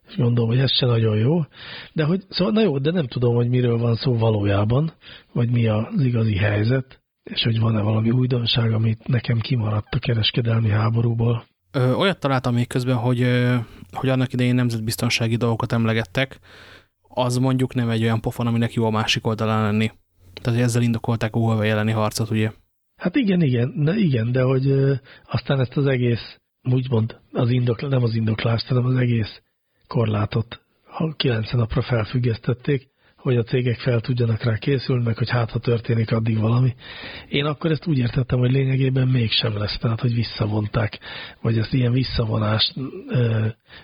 És gondolom, hogy ez se nagyon jó. De hogy, szóval, na jó, de nem tudom, hogy miről van szó valójában, vagy mi az igazi helyzet, és hogy van-e valami újdonság, amit nekem kimaradt a kereskedelmi háborúból. Ö, olyat találtam még közben, hogy, hogy annak idején nemzetbiztonsági dolgokat emlegettek, az mondjuk nem egy olyan pofon, aminek jó a másik oldalán lenni. Tehát ezzel indokolták a Huawei elleni harcot, ugye? Hát igen, igen, de igen, de hogy aztán ezt az egész, úgymond az indok, nem az indoklást, hanem az egész korlátot 90 napra felfüggesztették, hogy a cégek fel tudjanak rá készülni, meg hogy hát, ha történik addig valami. Én akkor ezt úgy értettem, hogy lényegében mégsem lesz, tehát, hogy visszavonták, vagy ezt ilyen visszavonást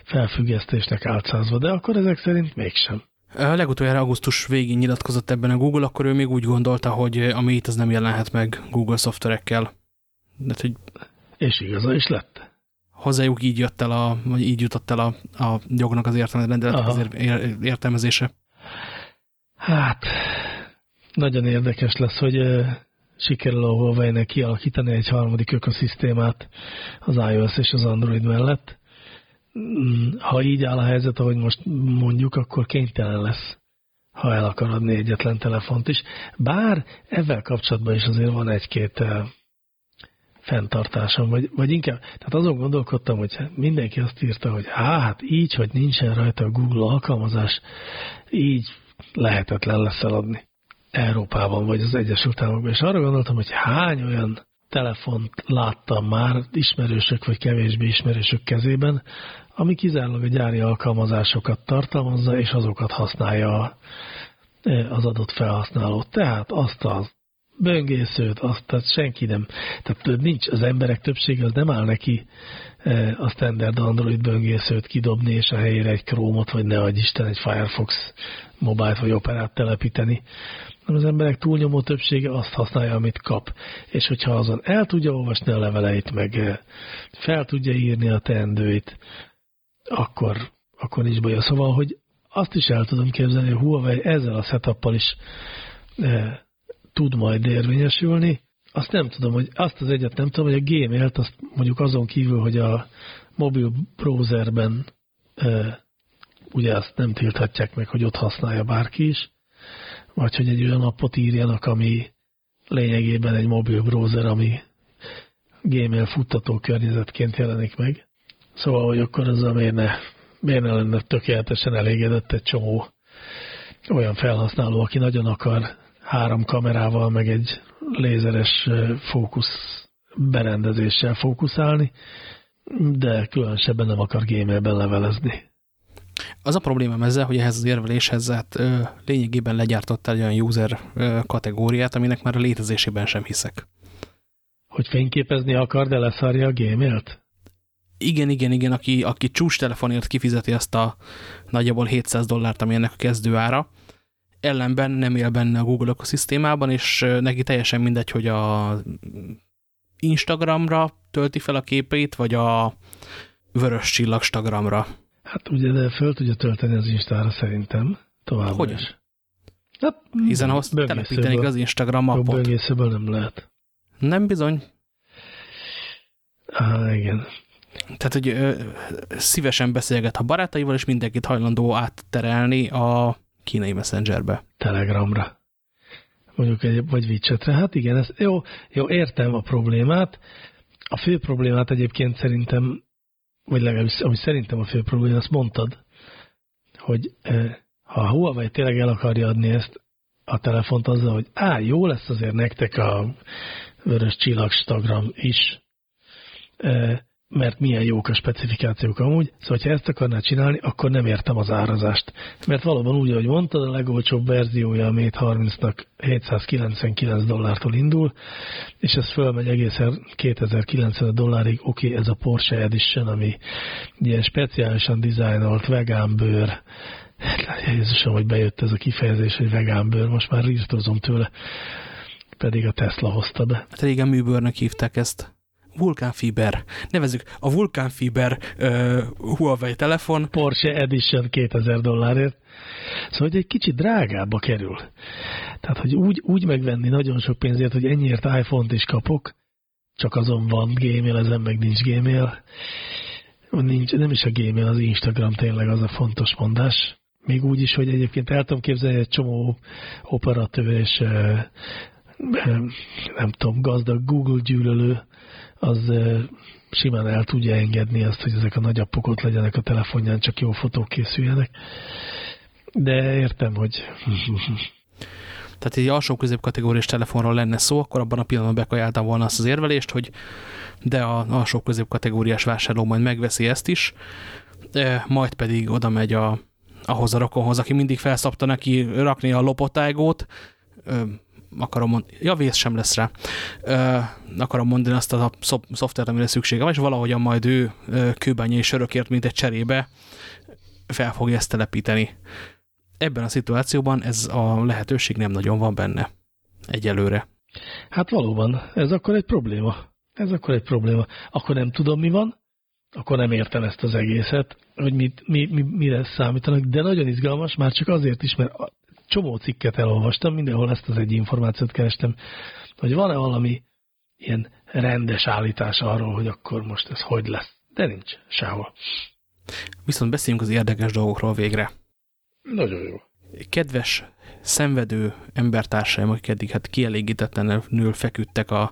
felfüggesztésnek álcázva, de akkor ezek szerint mégsem. Legutoljára augusztus végén nyilatkozott ebben a Google, akkor ő még úgy gondolta, hogy ami itt az nem jelenhet meg Google szoftverekkel. De, hogy és igaza is lett. Hozzájuk így jött el a, vagy így jutott el a, a jognak az értelmezése. az értelmezése. Hát, nagyon érdekes lesz, hogy sikerül a Huawei-nek kialakítani egy harmadik ökoszisztémát az iOS és az Android mellett. Ha így áll a helyzet, ahogy most mondjuk, akkor kénytelen lesz, ha el akar adni egyetlen telefont is. Bár ezzel kapcsolatban is azért van egy-két fenntartásom, vagy, vagy inkább, tehát azon gondolkodtam, hogy mindenki azt írta, hogy hát így, hogy nincsen rajta a Google alkalmazás, így lehetetlen lesz eladni Európában, vagy az Egyesült Államokban. És arra gondoltam, hogy hány olyan telefont láttam már ismerősök vagy kevésbé ismerősök kezében, ami kizárólag a gyári alkalmazásokat tartalmazza, és azokat használja az adott felhasználó. Tehát azt az böngészőt, azt tehát senki nem, tehát nincs, az emberek többsége az nem áll neki a standard Android böngészőt kidobni, és a helyére egy Chrome-ot, vagy ne adj Isten, egy Firefox mobilt vagy operát telepíteni. Nem az emberek túlnyomó többsége azt használja, amit kap. És hogyha azon el tudja olvasni a leveleit, meg fel tudja írni a teendőit, akkor, akkor nincs baja. Szóval, hogy azt is el tudom képzelni, hogy Huawei ezzel a setup is e, tud majd érvényesülni. Azt nem tudom, hogy azt az egyet nem tudom, hogy a Gmail-t azt mondjuk azon kívül, hogy a mobil browserben e, ugye azt nem tilthatják meg, hogy ott használja bárki is, vagy hogy egy olyan appot írjanak, ami lényegében egy mobil browser, ami Gmail futtató környezetként jelenik meg. Szóval, hogy akkor az miért ne, miért ne lenne tökéletesen elégedett egy csomó olyan felhasználó, aki nagyon akar három kamerával, meg egy lézeres fókusz berendezéssel fókuszálni, de különösebben nem akar gmailben levelezni. Az a problémám ezzel, hogy ehhez az érveléshez hát, ö, lényegében legyártottál egy olyan user ö, kategóriát, aminek már a létezésében sem hiszek. Hogy fényképezni akar, de leszarja a gmail-t? Igen, igen, igen, aki, aki csúcs telefonért kifizeti azt a nagyjából 700 dollárt, ami ennek a kezdő ára, ellenben nem él benne a Google ökoszisztémában, és neki teljesen mindegy, hogy a Instagramra tölti fel a képeit, vagy a vörös csillag Instagramra. Hát ugye, de föl tudja tölteni az Instára szerintem. Tovább Hogy? is. Hát, Hiszen ahhoz telepítenik az Instagram mapot. Böngészőből nem lehet. Nem bizony. Ah, igen. Tehát, hogy ö, szívesen beszélget a barátaival, és mindenkit hajlandó átterelni a kínai messengerbe. Telegramra. Mondjuk egy, vagy widgetre. Hát igen, ez, jó, jó, értem a problémát. A fő problémát egyébként szerintem, vagy legalábbis, ami szerintem a fő probléma, azt mondtad, hogy ha a Huawei tényleg el akarja adni ezt a telefont azzal, hogy á, jó lesz azért nektek a vörös csillagstagram is, mert milyen jók a specifikációk amúgy. Szóval, ha ezt akarná csinálni, akkor nem értem az árazást. Mert valóban úgy, ahogy mondtad, a legolcsóbb verziója a Mate 30-nak 799 dollártól indul, és ez fölmegy egészen 2090 dollárig. Oké, okay, ez a Porsche Edition, ami ilyen speciálisan dizájnolt vegán bőr, Jézusom, hogy bejött ez a kifejezés, hogy vegán bőr, most már írtozom tőle, pedig a Tesla hozta be. Hát régen műbőrnek hívták ezt. Vulkánfiber. Nevezzük a Vulkánfiber uh, Huawei telefon. Porsche Edition 2000 dollárért. Szóval, hogy egy kicsit drágába kerül. Tehát, hogy úgy, úgy megvenni nagyon sok pénzért, hogy ennyiért iPhone-t is kapok, csak azon van Gmail, ezen meg nincs Gmail. Nincs, nem is a Gmail, az Instagram tényleg az a fontos mondás. Még úgy is, hogy egyébként el tudom képzelni egy csomó operatőr és nem tudom, gazdag Google gyűlölő az simán el tudja engedni azt, hogy ezek a nagy appok ott legyenek a telefonján, csak jó fotók készüljenek. De értem, hogy... Tehát egy alsó középkategóriás telefonról lenne szó, akkor abban a pillanatban bekajáltam volna azt az érvelést, hogy de a alsó középkategóriás vásárló majd megveszi ezt is, majd pedig oda megy a, ahhoz a rokonhoz, aki mindig felszabta neki rakni a lopotágót, akarom mondani, ja, vész sem lesz rá, ö, akarom mondani azt a szoftvert, amire szüksége van, és valahogyan majd ő kőbányai sörökért, mint egy cserébe fel fogja ezt telepíteni. Ebben a szituációban ez a lehetőség nem nagyon van benne. Egyelőre. Hát valóban, ez akkor egy probléma. Ez akkor egy probléma. Akkor nem tudom, mi van, akkor nem értem ezt az egészet, hogy mit, mi, mi, mire számítanak, de nagyon izgalmas, már csak azért is, mert csomó cikket elolvastam, mindenhol ezt az egy információt kerestem, hogy van-e valami ilyen rendes állítás arról, hogy akkor most ez hogy lesz. De nincs sehol. Viszont beszéljünk az érdekes dolgokról végre. Nagyon jó. Kedves, szenvedő embertársaim, akik eddig hát kielégítetlenül feküdtek a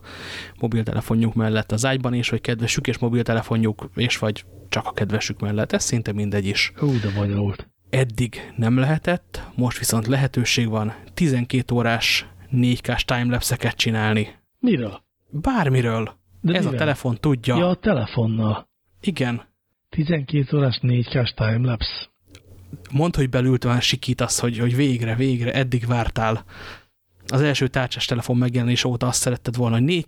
mobiltelefonjuk mellett az ágyban, és vagy kedvesük és mobiltelefonjuk, és vagy csak a kedvesük mellett. Ez szinte mindegy is. Hú, de bonyolult eddig nem lehetett, most viszont lehetőség van 12 órás 4K-s timelapse-eket csinálni. Miről? Bármiről. De Ez mivel? a telefon tudja. Ja, a telefonnal. Igen. 12 órás 4K-s timelapse. Mondd, hogy belült van sikítasz, hogy, hogy végre, végre, eddig vártál. Az első tárcsás telefon megjelenés óta azt szeretted volna, hogy 4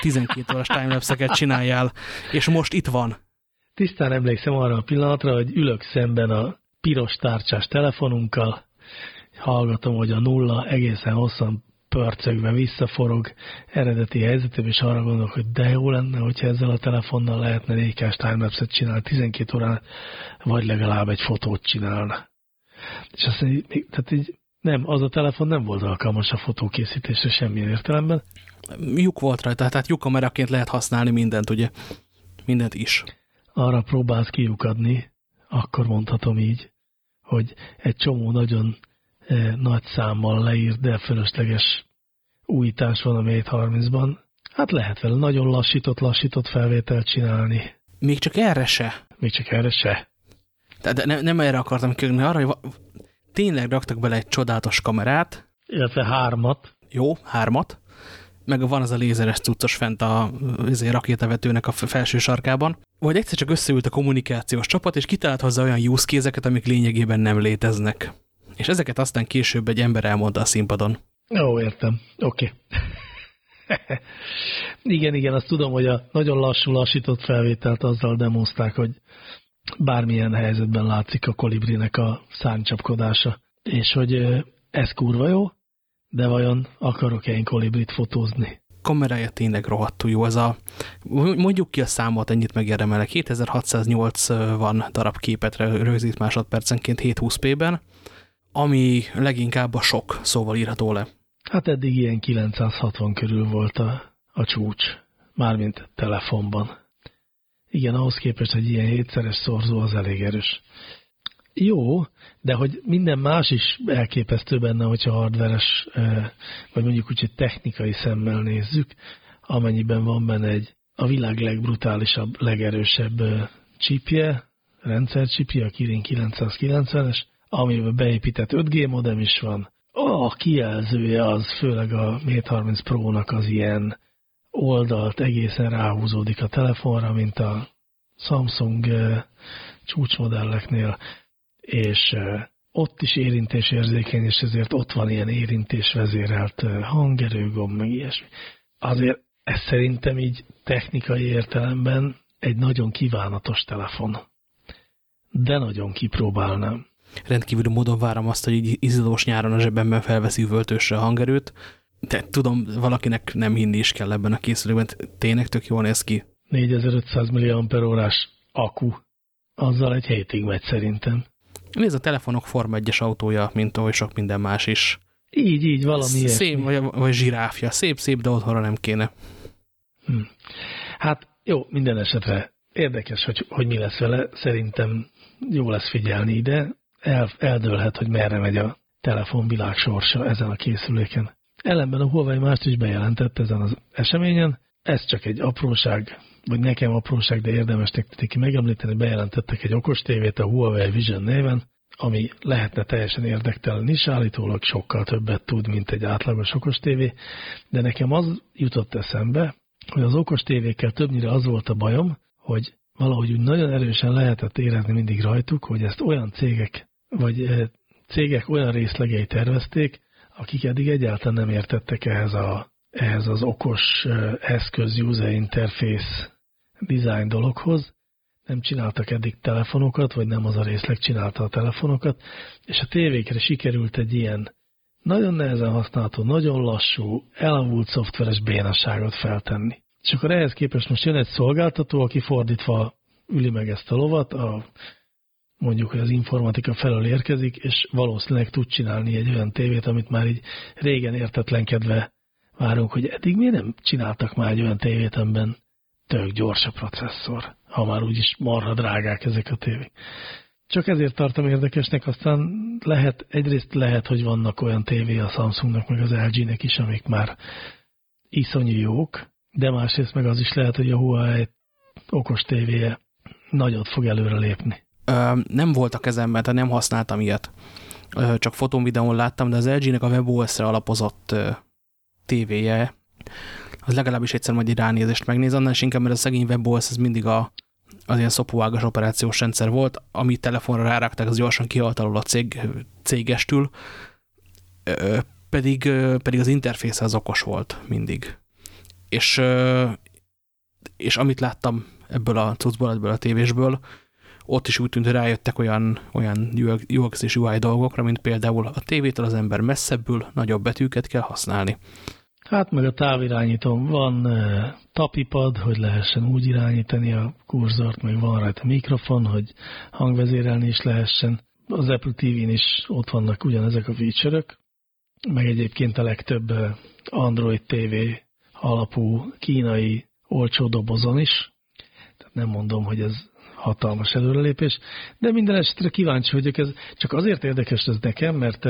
12 órás timelapse-eket csináljál, és most itt van. Tisztán emlékszem arra a pillanatra, hogy ülök szemben a piros tárcsás telefonunkkal, hallgatom, hogy a nulla egészen hosszan pörcögve visszaforog eredeti helyzetében, és arra gondolok, hogy de jó lenne, hogyha ezzel a telefonnal lehetne 4K-s timelapse-et csinálni 12 órán, vagy legalább egy fotót csinálna. És azt mondja, tehát így nem, az a telefon nem volt alkalmas a fotókészítésre semmilyen értelemben. Lyuk volt rajta, tehát lyukkameraként lehet használni mindent, ugye? Mindent is. Arra próbálsz kiukadni, akkor mondhatom így, hogy egy csomó nagyon eh, nagy számmal leírt, de fölösleges újítás van a Mate 30-ban. Hát lehet vele nagyon lassított, lassított felvételt csinálni. Még csak erre se? Még csak erre se. De, de ne, nem erre akartam kérni, arra, hogy tényleg raktak bele egy csodálatos kamerát. Illetve hármat. Jó, hármat. Meg van az a lézeres cuccos fent a rakétavetőnek a felső sarkában vagy egyszer csak összeült a kommunikációs csapat, és kitalált hozzá olyan case amik lényegében nem léteznek. És ezeket aztán később egy ember elmondta a színpadon. Ó, értem. Oké. Okay. igen, igen, azt tudom, hogy a nagyon lassú, lassított felvételt azzal demozták, hogy bármilyen helyzetben látszik a kolibrinek a szárnycsapkodása, és hogy ez kurva jó, de vajon akarok-e én kolibrit fotózni? Kamerája tényleg rohadtul jó. Ez a, mondjuk ki a számot, ennyit megérdemelek. 2608 van darab képet rögzít másodpercenként 720p-ben, ami leginkább a sok szóval írható le. Hát eddig ilyen 960 körül volt a, a csúcs, mármint telefonban. Igen, ahhoz képest, hogy ilyen hétszeres szorzó az elég erős. Jó, de hogy minden más is elképesztő benne, hogyha hardveres, vagy mondjuk úgy, hogy technikai szemmel nézzük, amennyiben van benne egy a világ legbrutálisabb, legerősebb csipje, rendszercsipje, a Kirin 990-es, amiben beépített 5G modem is van. A kijelzője az, főleg a Mate 30 Pro-nak az ilyen oldalt egészen ráhúzódik a telefonra, mint a Samsung csúcsmodelleknél, és ott is érintésérzékeny, és ezért ott van ilyen érintésvezérelt hangerőgomb, meg ilyesmi. Azért ez szerintem így technikai értelemben egy nagyon kívánatos telefon. De nagyon kipróbálnám. Rendkívül módon várom azt, hogy így izadós nyáron a zsebemben felveszi üvöltősre a hangerőt. De tudom, valakinek nem hinni is kell ebben a készülőben. Tényleg tök jól néz ki. 4500 mAh akku. Azzal egy hétig megy szerintem. Nézd a telefonok Form 1 autója, mint ahogy sok minden más is. Így, így, valami Szép, vagy, vagy zsiráfja. Szép, szép, de otthonra nem kéne. Hm. Hát jó, minden esetre érdekes, hogy, hogy mi lesz vele. Szerintem jó lesz figyelni ide. El, eldőlhet, hogy merre megy a telefonvilág sorsa ezen a készüléken. Ellenben a Huawei mást is bejelentett ezen az eseményen. Ez csak egy apróság, vagy nekem apróság, de érdemes nektek megemlíteni, bejelentettek egy okos tévét a Huawei Vision néven, ami lehetne teljesen érdektelen is, állítólag sokkal többet tud, mint egy átlagos okos tévé, de nekem az jutott eszembe, hogy az okos tévékkel többnyire az volt a bajom, hogy valahogy úgy nagyon erősen lehetett érezni mindig rajtuk, hogy ezt olyan cégek, vagy eh, cégek olyan részlegei tervezték, akik eddig egyáltalán nem értettek ehhez, a, ehhez az okos eszköz user interface design dologhoz, nem csináltak eddig telefonokat, vagy nem az a részleg csinálta a telefonokat, és a tévékre sikerült egy ilyen nagyon nehezen használható, nagyon lassú, elavult szoftveres bénasságot feltenni. És akkor ehhez képest most jön egy szolgáltató, aki fordítva üli meg ezt a lovat, a, mondjuk, hogy az informatika felől érkezik, és valószínűleg tud csinálni egy olyan tévét, amit már így régen értetlenkedve várunk, hogy eddig miért nem csináltak már egy olyan tévét, amiben tök gyors a processzor, ha már úgyis marha drágák ezek a tévék. Csak ezért tartom érdekesnek, aztán lehet, egyrészt lehet, hogy vannak olyan tévé a Samsungnak, meg az LG-nek is, amik már iszonyú jók, de másrészt meg az is lehet, hogy a Huawei okos tévéje nagyot fog előre lépni. Ö, nem volt a kezemben, tehát nem használtam ilyet. Ö, csak fotón videón láttam, de az LG-nek a WebOS-re alapozott ö, tévéje, az legalábbis egyszer majd egy ránézést megnéz, annál is inkább, mert a szegény WebOS ez mindig a, az ilyen szopóágas operációs rendszer volt, ami telefonra rárakták, az gyorsan kihalt a cég, cégestül, ö, pedig, ö, pedig az interfész az okos volt mindig. És, ö, és amit láttam ebből a cuccból, ebből a tévésből, ott is úgy tűnt, hogy rájöttek olyan, olyan UX és UI dolgokra, mint például a tévétől az ember messzebbül nagyobb betűket kell használni. Hát meg a távirányítón van tapipad, hogy lehessen úgy irányítani a kurzort, meg van rajta mikrofon, hogy hangvezérelni is lehessen. Az Apple TV-n is ott vannak ugyanezek a feature-ök, meg egyébként a legtöbb Android TV alapú kínai olcsó dobozon is. Tehát nem mondom, hogy ez hatalmas előrelépés, de minden esetre kíváncsi vagyok, ez csak azért érdekes ez nekem, mert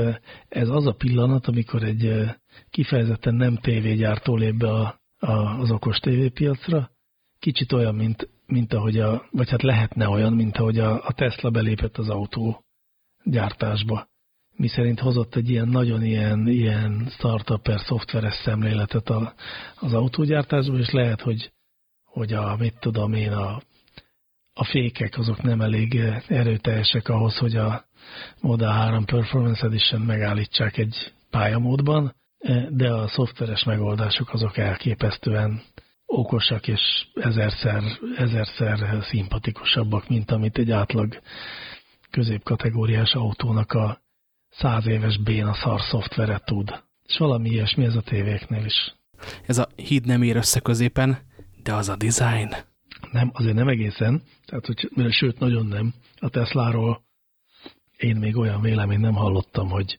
ez az a pillanat, amikor egy kifejezetten nem tévégyártó lép be a, a, az okos tévépiacra, kicsit olyan, mint, mint ahogy a, vagy hát lehetne olyan, mint ahogy a, a Tesla belépett az autó gyártásba. Mi szerint hozott egy ilyen nagyon ilyen, ilyen startup szoftveres szemléletet a, az autógyártásba, és lehet, hogy, hogy a, mit tudom én, a a fékek azok nem elég erőteljesek ahhoz, hogy a Moda 3 Performance Edition megállítsák egy pályamódban, de a szoftveres megoldások azok elképesztően okosak és ezerszer, ezerszer szimpatikusabbak, mint amit egy átlag középkategóriás autónak a száz éves béna szar szoftvere tud. És valami ilyesmi ez a tévéknél is. Ez a híd nem ér össze középen, de az a design. Nem, azért nem egészen, tehát, hogy, sőt, nagyon nem. A Tesláról én még olyan vélemény nem hallottam, hogy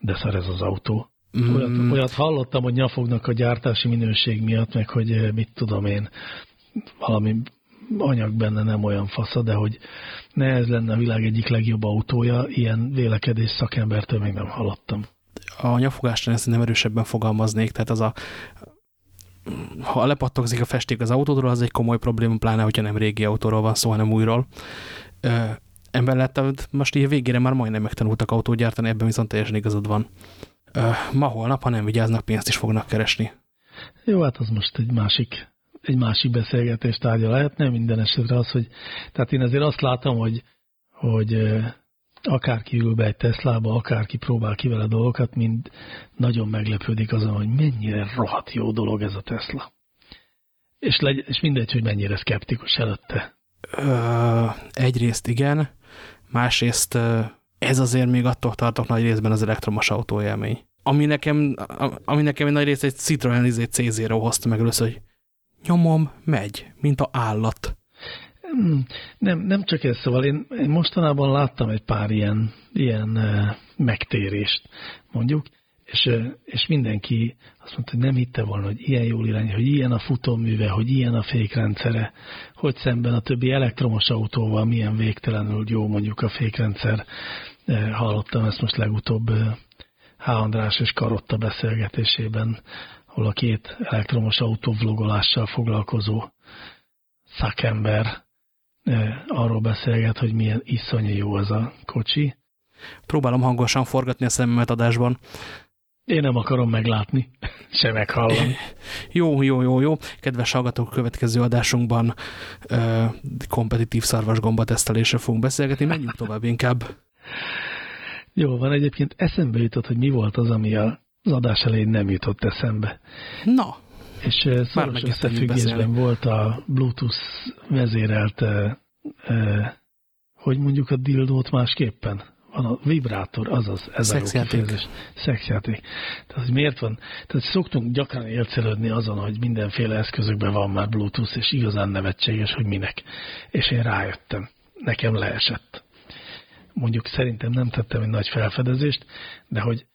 de szar ez az autó. Mm. Olyat, olyat hallottam, hogy nyafognak a gyártási minőség miatt, meg hogy eh, mit tudom én, valami anyag benne nem olyan fasza, de hogy ne ez lenne a világ egyik legjobb autója, ilyen vélekedés szakembertől még nem hallottam. A nyafogást ezt nem erősebben fogalmaznék, tehát az a ha lepattogzik a festék az autódról, az egy komoly probléma, pláne, hogyha nem régi autóról van szó, hanem újról. Emellett most így végére már majdnem megtanultak autót gyártani, ebben viszont teljesen igazad van. Ma holnap, ha nem vigyáznak, pénzt is fognak keresni. Jó, hát az most egy másik, egy másik beszélgetés tárgya lehetne, minden esetre az, hogy tehát én azért azt látom, hogy, hogy akárki ül be egy Teslába, akárki próbál ki vele dolgokat, mind nagyon meglepődik azon, hogy mennyire rohadt jó dolog ez a Tesla. És, legy, és mindegy, hogy mennyire szkeptikus előtte. Ö, egyrészt igen, másrészt ez azért még attól tartok nagy részben az elektromos autóélmény. Ami nekem, ami nekem egy nagy rész egy Citroen izé C0 hozta meg először, hogy nyomom, megy, mint a állat. Hmm, nem, nem csak ez, szóval én, én mostanában láttam egy pár ilyen, ilyen uh, megtérést, mondjuk, és, uh, és mindenki azt mondta, hogy nem hitte volna, hogy ilyen jól irány, hogy ilyen a futóműve, hogy ilyen a fékrendszere, hogy szemben a többi elektromos autóval milyen végtelenül jó mondjuk a fékrendszer. Hallottam ezt most legutóbb H. András és Karotta beszélgetésében, ahol a két elektromos autó vlogolással foglalkozó szakember arról beszélget, hogy milyen iszonyú jó az a kocsi. Próbálom hangosan forgatni a szememet adásban. Én nem akarom meglátni, se meghallani. Jó, jó, jó, jó. Kedves hallgatók, következő adásunkban ö, kompetitív szarvasgomba tesztelésre fogunk beszélgetni. Menjünk tovább inkább. Jó, van egyébként eszembe jutott, hogy mi volt az, ami az adás elején nem jutott eszembe. Na, és szoros összefüggésben volt a Bluetooth vezérelt, eh, eh, hogy mondjuk a dildót másképpen? Van a vibrátor, azaz, ez Szexjáték. a Szexjáték. Tehát, hogy miért van? Tehát szoktunk gyakran élcelődni azon, hogy mindenféle eszközökben van már Bluetooth, és igazán nevetséges, hogy minek. És én rájöttem. Nekem leesett. Mondjuk szerintem nem tettem egy nagy felfedezést, de hogy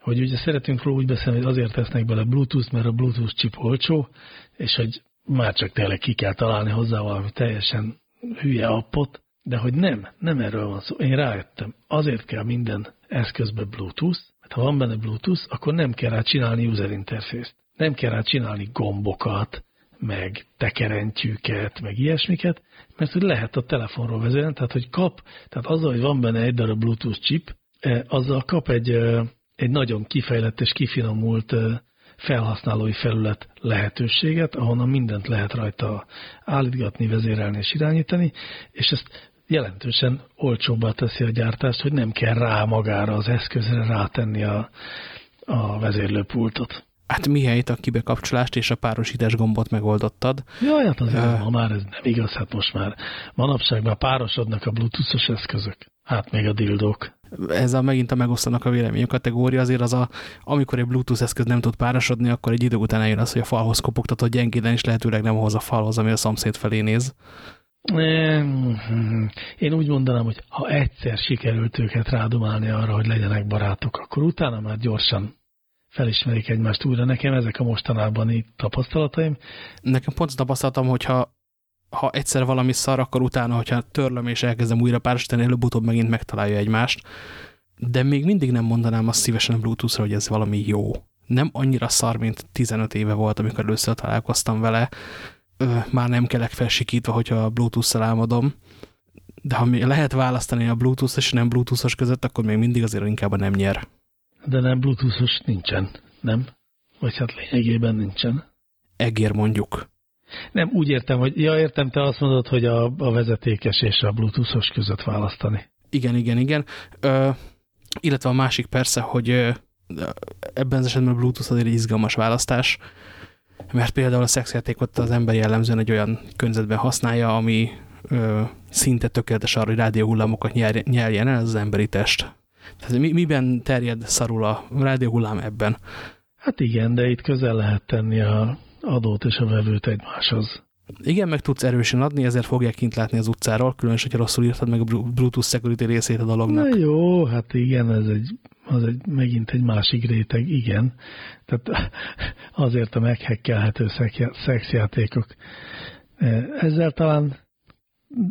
hogy ugye szeretünk róla úgy beszélni, hogy azért tesznek bele Bluetooth, mert a Bluetooth chip olcsó, és hogy már csak tényleg ki kell találni hozzá valami teljesen hülye appot, de hogy nem, nem erről van szó. Én rájöttem, azért kell minden eszközbe Bluetooth, mert ha van benne Bluetooth, akkor nem kell rá csinálni user interface-t. Nem kell rá csinálni gombokat, meg tekerentyűket, meg ilyesmiket, mert hogy lehet a telefonról vezetni, tehát hogy kap, tehát azzal, hogy van benne egy darab Bluetooth chip, eh, azzal kap egy eh, egy nagyon kifejlett és kifinomult felhasználói felület lehetőséget, ahonnan mindent lehet rajta állítgatni, vezérelni és irányítani, és ezt jelentősen olcsóbbá teszi a gyártást, hogy nem kell rá magára az eszközre rátenni a, a vezérlőpultot. Hát mihelyt a kibekapcsolást és a párosítás gombot megoldottad. Jaj, hát azért uh, ma már ez nem igaz, hát most már manapság már párosodnak a bluetoothos eszközök. Hát még a dildók ez a megint a megosztanak a vélemény kategória, azért az a, amikor egy Bluetooth eszköz nem tud párosodni, akkor egy idő után eljön az, hogy a falhoz kopogtatod gyengéden, és lehetőleg nem hoz a falhoz, ami a szomszéd felé néz. Én úgy mondanám, hogy ha egyszer sikerült őket rádomálni arra, hogy legyenek barátok, akkor utána már gyorsan felismerik egymást újra. Nekem ezek a mostanában itt tapasztalataim. Nekem pont tapasztalatom, hogyha ha egyszer valami szar, akkor utána, hogyha törlöm és elkezdem újra párosítani, előbb-utóbb megint megtalálja egymást. De még mindig nem mondanám azt szívesen Bluetooth-ra, hogy ez valami jó. Nem annyira szar, mint 15 éve volt, amikor először találkoztam vele. Ö, már nem kelek felsikítva, hogyha a Bluetooth-szal álmodom. De ha lehet választani a Bluetooth és nem Bluetooth-os között, akkor még mindig azért inkább a nem nyer. De nem Bluetooth-os nincsen, nem? Vagy hát lényegében nincsen. Egér mondjuk. Nem, úgy értem, hogy ja, értem, te azt mondod, hogy a, a vezetékes és a bluetoothos között választani. Igen, igen, igen. Ö, illetve a másik persze, hogy ö, ebben az esetben a bluetooth azért egy izgalmas választás, mert például a szexjátékot az ember jellemzően egy olyan környezetben használja, ami ö, szinte tökéletes arra, hogy rádióhullámokat nyeljen el, az emberi test. Tehát mi, miben terjed szarul a rádióhullám ebben? Hát igen, de itt közel lehet tenni a adót és a vevőt egymáshoz. Igen, meg tudsz erősen adni, ezért fogják kint látni az utcáról, különösen, hogyha rosszul írtad meg a Bluetooth security részét a dolognak. Na jó, hát igen, ez egy, az egy, megint egy másik réteg, igen. Tehát azért a meghekkelhető szexjátékok. Ezzel talán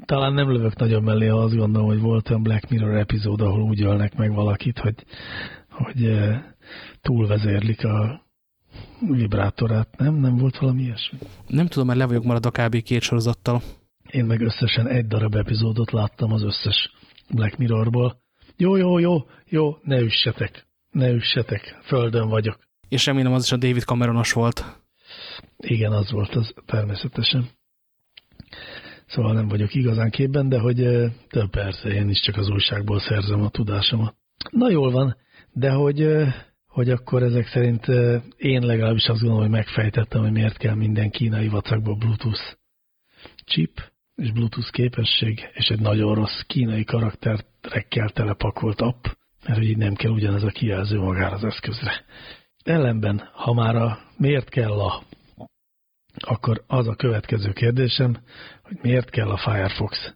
talán nem lövök nagyon mellé, ha azt gondolom, hogy volt olyan Black Mirror epizód, ahol úgy ölnek meg valakit, hogy, hogy e, túlvezérlik a vibrátorát, nem? Nem volt valami ilyesmi? Nem tudom, mert le vagyok maradva kb. két sorozattal. Én meg összesen egy darab epizódot láttam az összes Black Mirrorból. Jó, jó, jó, jó, ne üssetek, ne üssetek, földön vagyok. És remélem az is a David Cameronos volt. Igen, az volt az természetesen. Szóval nem vagyok igazán képben, de hogy több persze, én is csak az újságból szerzem a tudásomat. Na jól van, de hogy, hogy akkor ezek szerint én legalábbis azt gondolom, hogy megfejtettem, hogy miért kell minden kínai vacakba Bluetooth chip és Bluetooth képesség, és egy nagyon rossz kínai karakterekkel telepakolt app, mert hogy így nem kell ugyanez a kijelző magára az eszközre. Ellenben, ha már a miért kell a, akkor az a következő kérdésem, hogy miért kell a Firefox.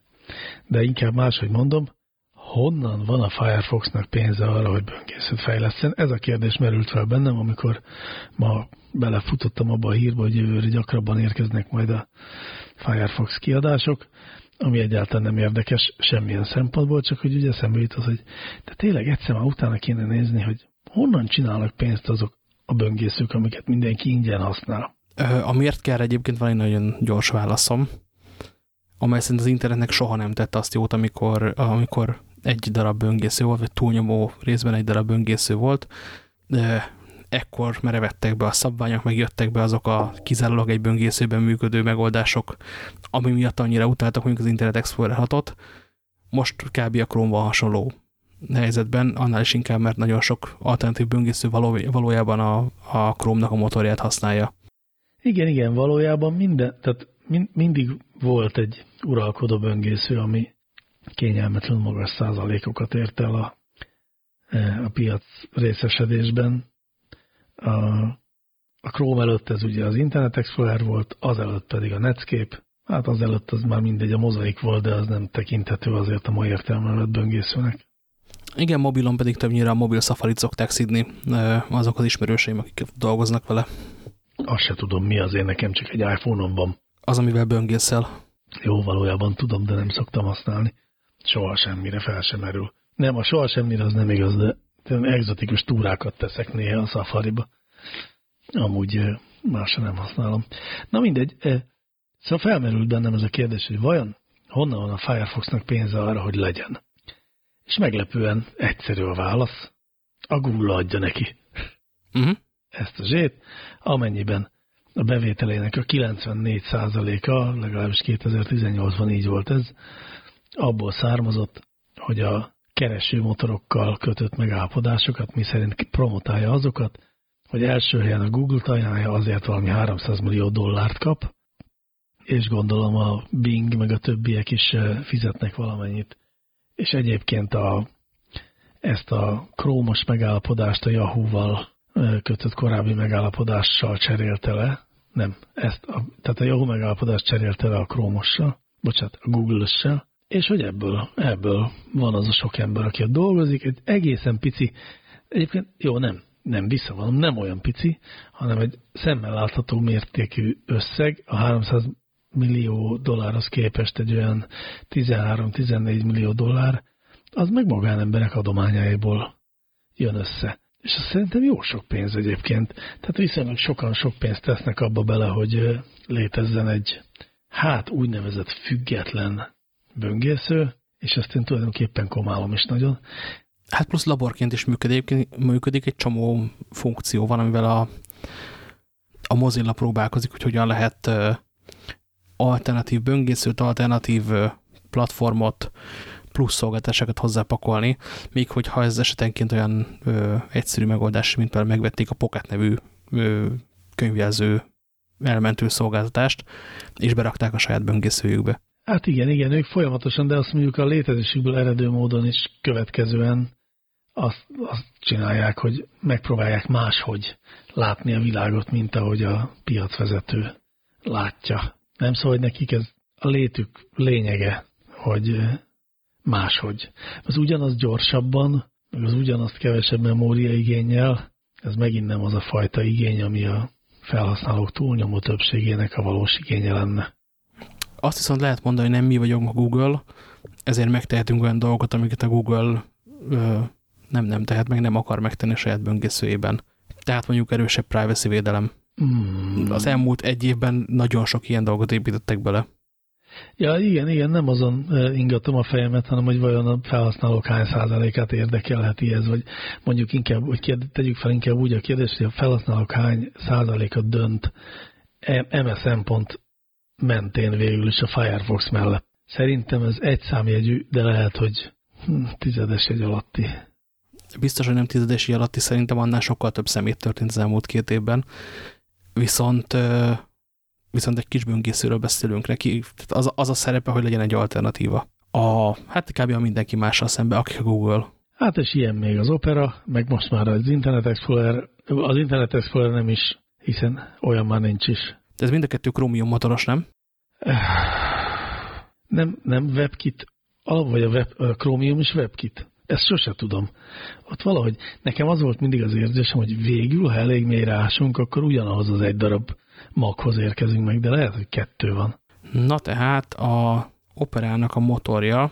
De inkább máshogy mondom, honnan van a Firefoxnak pénze arra, hogy böngészőt fejleszten? Ez a kérdés merült fel bennem, amikor ma belefutottam abba a hírba, hogy jövőre gyakrabban érkeznek majd a Firefox kiadások, ami egyáltalán nem érdekes semmilyen szempontból, csak hogy ugye eszembe jutott, hogy de tényleg egyszer már utána kéne nézni, hogy honnan csinálnak pénzt azok a böngészők, amiket mindenki ingyen használ. A miért kell egyébként van egy nagyon gyors válaszom, amely szerint az internetnek soha nem tett azt jót, amikor, amikor egy darab böngésző volt, vagy túlnyomó részben egy darab böngésző volt, ekkor merevettek be a szabványok, meg jöttek be azok a kizárólag egy böngészőben működő megoldások, ami miatt annyira utáltak mondjuk az Internet Explorer 6-ot. Most kb. a Chrome van hasonló helyzetben, annál is inkább, mert nagyon sok alternatív böngésző való, valójában a, a Chrome-nak a motorját használja. Igen, igen, valójában minden, tehát min, mindig volt egy uralkodó böngésző, ami kényelmetlen magas százalékokat ért el a, e, a piac részesedésben. A, a Chrome előtt ez ugye az Internet Explorer volt, azelőtt pedig a Netscape, hát azelőtt az már mindegy, a mozaik volt, de az nem tekinthető azért a mai értelmelett böngészőnek. Igen, mobilon pedig többnyire a mobil safari szokták szidni e, azok az ismerőseim, akik dolgoznak vele. Azt se tudom, mi az én nekem, csak egy iPhone-om van. Az, amivel böngészel. Jó, valójában tudom, de nem szoktam használni soha semmire fel sem merül. Nem, a soha semmire az nem igaz, de egzotikus túrákat teszek néha a safariba. Amúgy másra nem használom. Na mindegy, szóval felmerült bennem ez a kérdés, hogy vajon honnan van a Firefoxnak pénze arra, hogy legyen? És meglepően egyszerű a válasz. A Google adja neki. Uh mhm. -huh. Ezt a zsét, amennyiben a bevételének a 94%-a, legalábbis 2018-ban így volt ez, abból származott, hogy a keresőmotorokkal kötött megállapodásokat, mi szerint promotálja azokat, hogy első helyen a Google ajánlja, azért valami 300 millió dollárt kap, és gondolom a Bing meg a többiek is eh, fizetnek valamennyit. És egyébként a, ezt a Chrome-os megállapodást a Yahoo-val eh, kötött korábbi megállapodással cserélte le, nem, ezt a, tehát a Yahoo megállapodást cserélte le a Chrome-ossal, bocsánat, a Google-össel, és hogy ebből, ebből van az a sok ember, aki ott dolgozik, egy egészen pici, egyébként jó, nem, nem visszavonom, nem olyan pici, hanem egy szemmel látható mértékű összeg, a 300 millió dollárhoz képest egy olyan 13-14 millió dollár, az meg magánemberek adományaiból jön össze. És azt szerintem jó sok pénz egyébként. Tehát viszonylag sokan sok pénzt tesznek abba bele, hogy létezzen egy hát úgynevezett független böngésző, és ezt én tulajdonképpen komálom is nagyon. Hát plusz laborként is működik, működik egy csomó funkció van, amivel a, a Mozilla próbálkozik, hogy hogyan lehet alternatív böngészőt, alternatív platformot, plusz szolgáltatásokat hozzápakolni, még hogyha ez esetenként olyan ö, egyszerű megoldás, mint például megvették a Pocket nevű ö, könyvjelző elmentő szolgáltatást, és berakták a saját böngészőjükbe. Hát igen, igen, ők folyamatosan, de azt mondjuk a létezésükből eredő módon is következően azt, azt csinálják, hogy megpróbálják máshogy látni a világot, mint ahogy a piacvezető látja. Nem szó, hogy nekik ez a létük lényege, hogy máshogy. Az ugyanaz gyorsabban, meg az ugyanazt kevesebb memóriaigényel, ez megint nem az a fajta igény, ami a felhasználók túlnyomó többségének a valós igénye lenne. Azt viszont lehet mondani, hogy nem mi vagyunk a Google, ezért megtehetünk olyan dolgokat, amiket a Google ö, nem, nem tehet meg, nem akar megtenni a saját böngészőjében. Tehát mondjuk erősebb privacy védelem. Hmm. Az elmúlt egy évben nagyon sok ilyen dolgot építettek bele. Ja, igen, igen, nem azon ingatom a fejemet, hanem hogy vajon a felhasználók hány százalékát érdekelheti ez, vagy mondjuk inkább, hogy kérde, tegyük fel inkább úgy a kérdést, hogy a felhasználók hány százalékat dönt MSN pont mentén végül is a Firefox mellett. Szerintem ez egy számjegyű, de lehet, hogy hm, tizedes egy alatti. Biztos, hogy nem tizedes alatti, szerintem annál sokkal több szemét történt az elmúlt két évben. Viszont viszont egy kis böngészőről beszélünk neki. Az, az a szerepe, hogy legyen egy alternatíva. A, hát kb. a mindenki mással szembe, aki a Google. Hát és ilyen még az Opera, meg most már az Internet Explorer, az Internet Explorer nem is, hiszen olyan már nincs is. De ez mind a kettő Chromium motoros, nem? Nem, nem WebKit, vagy a, web, a Chromium is WebKit. Ezt sose tudom. Ott valahogy nekem az volt mindig az érzésem, hogy végül, ha elég mélyre ásunk, akkor ugyanahoz az egy darab maghoz érkezünk meg, de lehet, hogy kettő van. Na tehát a operának a motorja,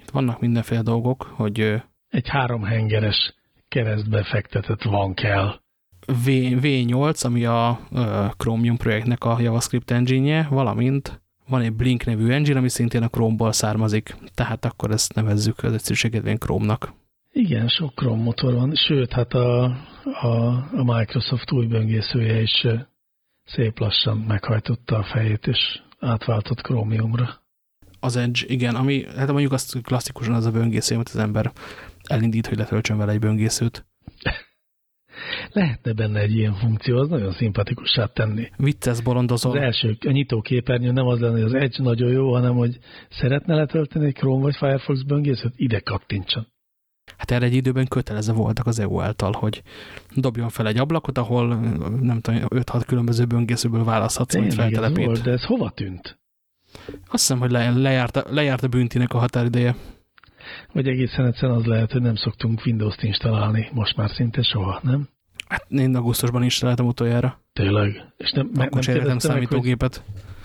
itt vannak mindenféle dolgok, hogy... Egy háromhengeres keresztbe fektetett van kell. V, V8, ami a Chromium projektnek a JavaScript engine valamint van egy Blink nevű engine, ami szintén a Chrome-ból származik, tehát akkor ezt nevezzük az egyszerűségedvén Chrome-nak. Igen, sok Chrome motor van, sőt, hát a, a, a Microsoft új böngészője is szép lassan meghajtotta a fejét, és átváltott Chromiumra. Az Edge, igen, ami, hát mondjuk azt klasszikusan az a böngésző, amit az ember elindít, hogy letöltsön vele egy böngészőt. Lehetne benne egy ilyen funkció, az nagyon szimpatikussá tenni. Vicces bolondozol. Az első, a nyitóképernyő nem az lenne, hogy az Edge nagyon jó, hanem hogy szeretne letölteni egy Chrome vagy Firefox böngészőt, ide kattintson. Hát erre egy időben kötelező voltak az EU által, hogy dobjon fel egy ablakot, ahol nem tudom, 5-6 különböző böngészőből választhatsz majd feltelepét. Volt, de ez hova tűnt? Azt hiszem, hogy le, lejárt, a, lejárt a büntinek a határideje. Vagy egészen egyszerűen az lehet, hogy nem szoktunk Windows-t installálni most már szinte soha, nem? Hát én augusztusban installáltam utoljára. Tényleg? És nem, Akkor cseréltem számítógépet.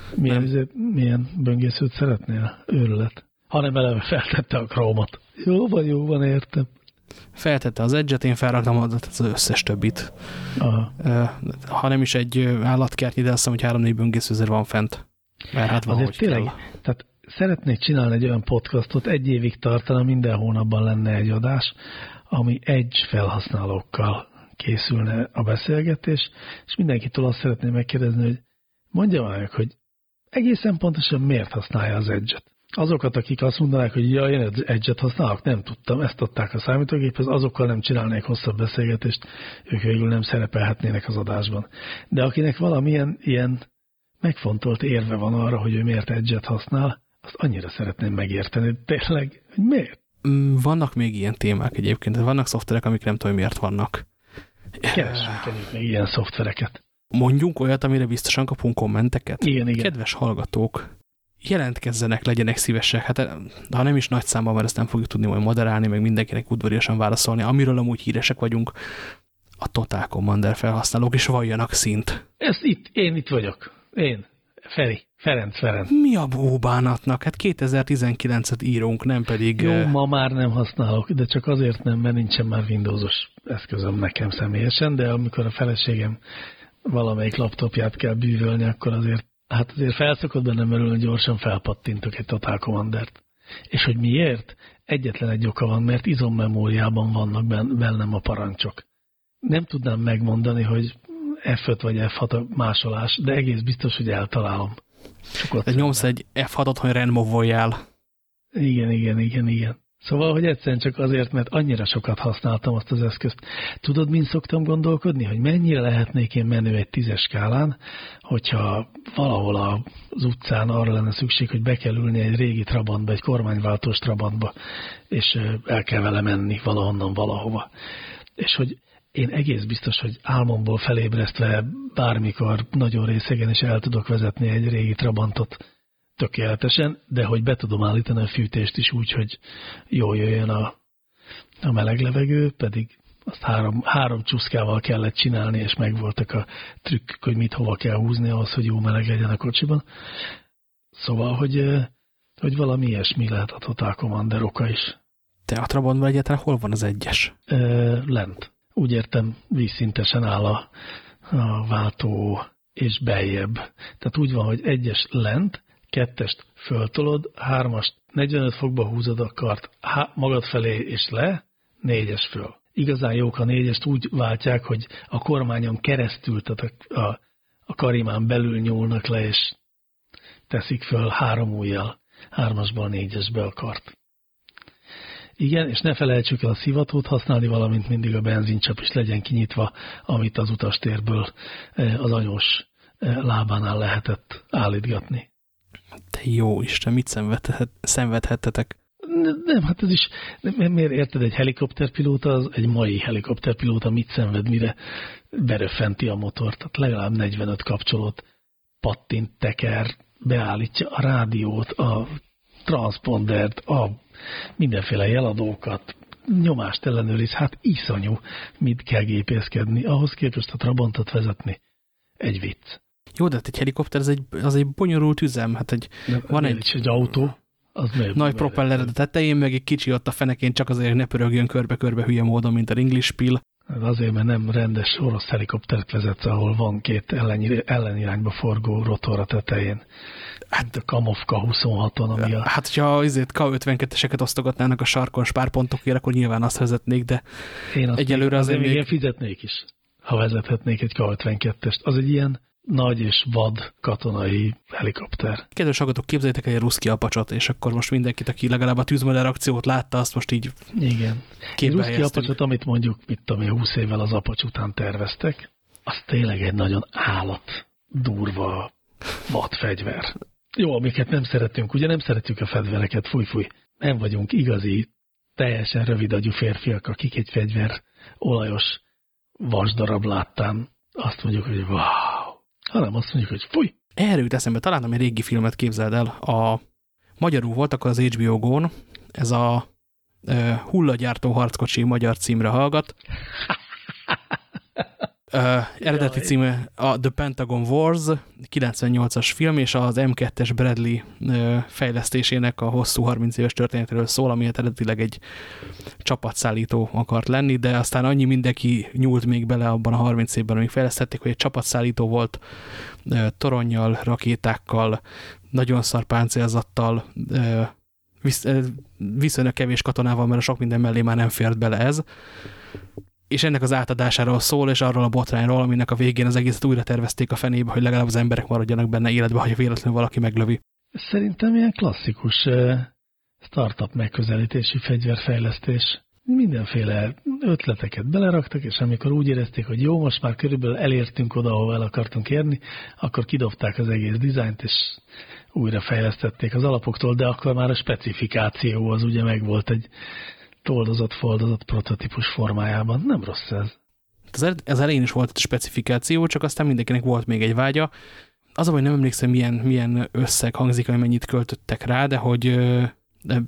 Meg, milyen, nem. milyen böngészőt szeretnél? Őrület. Hanem eleve feltette a Chrome-ot. Jó van, jó van, értem. Feltette az egyet, én felraktam az összes többit. Aha. Ha nem is egy állatkertnyi, de azt hiszem, hogy három-négy böngészőzer van fent. Mert hát Azért tényleg, kell. tehát szeretnék csinálni egy olyan podcastot, egy évig tartana, minden hónapban lenne egy adás, ami egy felhasználókkal készülne a beszélgetés, és mindenkitől azt szeretném megkérdezni, hogy mondja meg, hogy egészen pontosan miért használja az edge Azokat, akik azt mondanák, hogy ja, én egyet használok, nem tudtam, ezt adták a számítógéphez, azokkal nem csinálnék hosszabb beszélgetést, ők végül nem szerepelhetnének az adásban. De akinek valamilyen ilyen megfontolt érve van arra, hogy ő miért egyet használ, azt annyira szeretném megérteni, tényleg, hogy miért? Mm, vannak még ilyen témák egyébként, vannak szoftverek, amik nem tudom, miért vannak. Keresünk még ilyen szoftvereket. Mondjunk olyat, amire biztosan kapunk kommenteket. Igen, igen. Kedves hallgatók, jelentkezzenek, legyenek szívesek. Hát ha nem is nagy számban, mert ezt nem fogjuk tudni majd moderálni, meg mindenkinek udvariasan válaszolni. Amiről amúgy híresek vagyunk, a Total Commander felhasználók is valljanak szint. Ez itt, én itt vagyok. Én. Feri. Ferenc Ferenc. Mi a bóbánatnak? Hát 2019-et írunk, nem pedig... Jó, ma már nem használok, de csak azért nem, mert nincsen már Windowsos eszközöm nekem személyesen, de amikor a feleségem valamelyik laptopját kell bűvölni, akkor azért, hát azért felszokott bennem merülni, hogy gyorsan felpattintok egy Total Commandert. És hogy miért? Egyetlen egy oka van, mert izommemóriában vannak bennem a parancsok. Nem tudnám megmondani, hogy F5 vagy F6 a másolás, de egész biztos, hogy eltalálom. Sokat nyomsz egy F6-ot, hogy rendmovoljál. Igen, igen, igen, igen. Szóval, hogy egyszerűen csak azért, mert annyira sokat használtam azt az eszközt. Tudod, mint szoktam gondolkodni, hogy mennyire lehetnék én menő egy tízes skálán, hogyha valahol az utcán arra lenne szükség, hogy be kell ülni egy régi trabantba, egy kormányváltós trabantba, és el kell vele menni valahonnan valahova. És hogy én egész biztos, hogy álmomból felébresztve bármikor nagyon részegen is el tudok vezetni egy régi trabantot tökéletesen, de hogy be tudom állítani a fűtést is úgy, hogy jól jöjjön a, a meleg levegő, pedig azt három, három csuszkával kellett csinálni, és megvoltak a trükkök, hogy mit hova kell húzni ahhoz, hogy jó meleg legyen a kocsiban. Szóval, hogy, hogy valami ilyesmi lehet a Total Commander oka is. Te a Trabantban egyáltalán hol van az egyes? Ö, lent. úgy értem, vízszintesen áll a, a váltó és beljebb. Tehát úgy van, hogy egyes lent, kettest föltolod, hármast 45 fokba húzod a kart há, magad felé és le, négyes föl. Igazán jók a négyest úgy váltják, hogy a kormányon keresztül, tehát a, a, a karimán belül nyúlnak le, és teszik föl három ujjal, hármasból négyesbe a kart. Igen, és ne felejtsük el a szivatót használni, valamint mindig a benzincsap is legyen kinyitva, amit az utastérből az anyós lábánál lehetett állítgatni. Te jó Isten, mit szenvedhet, szenvedhettetek? Nem, hát ez is, nem, miért érted, egy helikopterpilóta, az egy mai helikopterpilóta mit szenved, mire beröffenti a motort, tehát legalább 45 kapcsolót pattint, teker, beállítja a rádiót, a transpondert, a mindenféle jeladókat, nyomást ellenőriz, hát iszonyú, mit kell gépészkedni, ahhoz képest a Trabantot vezetni egy vicc. Jó, de hát egy helikopter az egy, az egy bonyolult üzem. Hát egy, de, van egy, egy autó, az nagy propeller a tetején, meg egy kicsi ott a fenekén, csak azért, ne pörögjön körbe-körbe hülye módon, mint a English Pill. Hát azért, mert nem rendes orosz helikoptert vezetsz, ahol van két ellenirányba forgó rotor a tetején. Hát a Kamovka 26-on, ami a... Hát, hogyha azért K52-eseket osztogatnának a sarkon spárpontokért, akkor nyilván azt vezetnék, de Én azt egyelőre azért, azért még... Igen, fizetnék is, ha vezethetnék egy K52-est. Az egy ilyen nagy és vad katonai helikopter. Kedves hallgatók, képzeljétek egy ruszki apacsot, és akkor most mindenkit, aki legalább a tűzmodell akciót látta, azt most így Igen. Egy ruszki apacsot, amit mondjuk, mit tudom én, 20 évvel az apacs után terveztek, az tényleg egy nagyon állat, durva vadfegyver. Jó, amiket nem szeretünk, ugye nem szeretjük a fegyvereket, fúj, fúj. Nem vagyunk igazi, teljesen rövidagyú férfiak, akik egy fegyver olajos vasdarab láttán azt mondjuk, hogy wow, hanem azt mondjuk, hogy fúj. Erről jut eszembe, talán egy régi filmet képzeld el. A magyarul volt, akkor az HBO Go-n, ez a uh, hullagyártó harckocsi magyar címre hallgat. Uh, eredeti címe a The Pentagon Wars, 98-as film, és az M2-es Bradley uh, fejlesztésének a hosszú 30 éves történetéről szól, ami eredetileg egy csapatszállító akart lenni, de aztán annyi mindenki nyúlt még bele abban a 30 évben, amíg fejlesztették, hogy egy csapatszállító volt uh, toronnyal, rakétákkal, nagyon szar páncélzattal, uh, visz, uh, viszonylag kevés katonával, mert sok minden mellé már nem fért bele ez és ennek az átadásáról szól, és arról a botrányról, aminek a végén az egészet újra tervezték a fenébe, hogy legalább az emberek maradjanak benne életbe, ha véletlenül valaki meglövi. Szerintem ilyen klasszikus startup megközelítési fegyverfejlesztés. Mindenféle ötleteket beleraktak, és amikor úgy érezték, hogy jó, most már körülbelül elértünk oda, ahol el akartunk érni, akkor kidobták az egész dizájnt, és újra fejlesztették az alapoktól, de akkor már a specifikáció az ugye megvolt egy toldozott, foldozott prototípus formájában. Nem rossz ez. Az, az elején is volt egy specifikáció, csak aztán mindenkinek volt még egy vágya. Az, hogy nem emlékszem, milyen, milyen összeg hangzik, hogy mennyit költöttek rá, de hogy de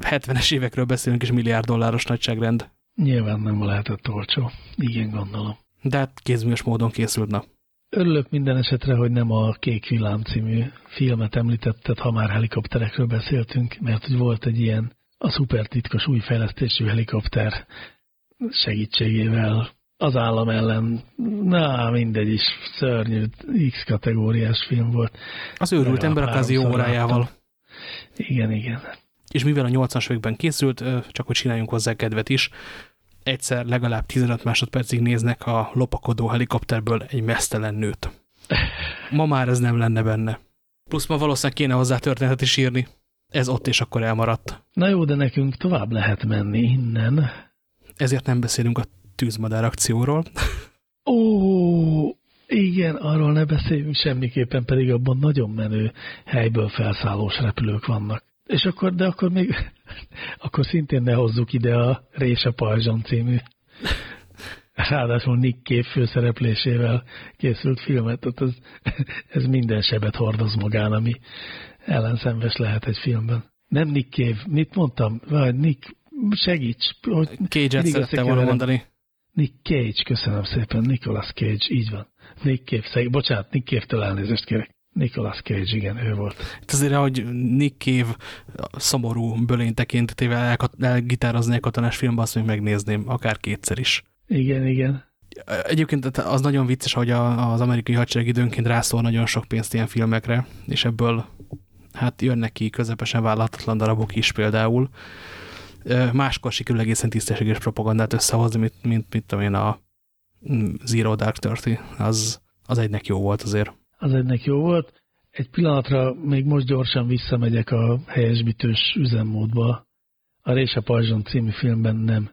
70-es évekről beszélünk, és milliárd dolláros nagyságrend. Nyilván nem lehetett olcsó. Igen, gondolom. De hát kézműves módon készült, na. Örülök minden esetre, hogy nem a Kék Villám című filmet említetted, ha már helikopterekről beszéltünk, mert hogy volt egy ilyen a szupertitkos új fejlesztésű helikopter segítségével az állam ellen, na mindegy is, szörnyű X kategóriás film volt. Az őrült ember a kazi órájával. Igen, igen. És mivel a 80-as években készült, csak hogy csináljunk hozzá kedvet is, egyszer legalább 15 másodpercig néznek a lopakodó helikopterből egy mesztelen nőt. Ma már ez nem lenne benne. Plusz ma valószínűleg kéne hozzá történetet is írni ez ott és akkor elmaradt. Na jó, de nekünk tovább lehet menni innen. Ezért nem beszélünk a tűzmadár akcióról. Ó, igen, arról ne beszéljünk semmiképpen, pedig abban nagyon menő helyből felszállós repülők vannak. És akkor, de akkor még, akkor szintén ne hozzuk ide a Rése Pajzson című ráadásul Nick Cave főszereplésével készült filmet, tehát ez, ez minden sebet hordoz magán, ami ellenszenves lehet egy filmben. Nem Nick Cave, mit mondtam? Vagy Nick, segíts. Hogy Cage-et szerettem volna mondani. Nick Cage, köszönöm szépen, Nicolas Cage, így van. Nick Cave, szeg, bocsánat, Nick Cave-től elnézést kérek. Nicolas Cage, igen, ő volt. Hát azért, hogy Nick Cave szomorú bölény tekintetével elgitározni egy katonás filmben, azt még megnézném, akár kétszer is. Igen, igen. Egyébként az nagyon vicces, hogy a, az amerikai hadsereg időnként rászól nagyon sok pénzt ilyen filmekre, és ebből hát jönnek ki közepesen vállalhatatlan darabok is például. Máskor sikerül egészen tisztességes propagandát összehozni, mint, mint mit tudom a mm, Zero Dark Thirty. Az, az egynek jó volt azért. Az egynek jó volt. Egy pillanatra még most gyorsan visszamegyek a helyesbítős üzemmódba. A Rése Pajzson című filmben nem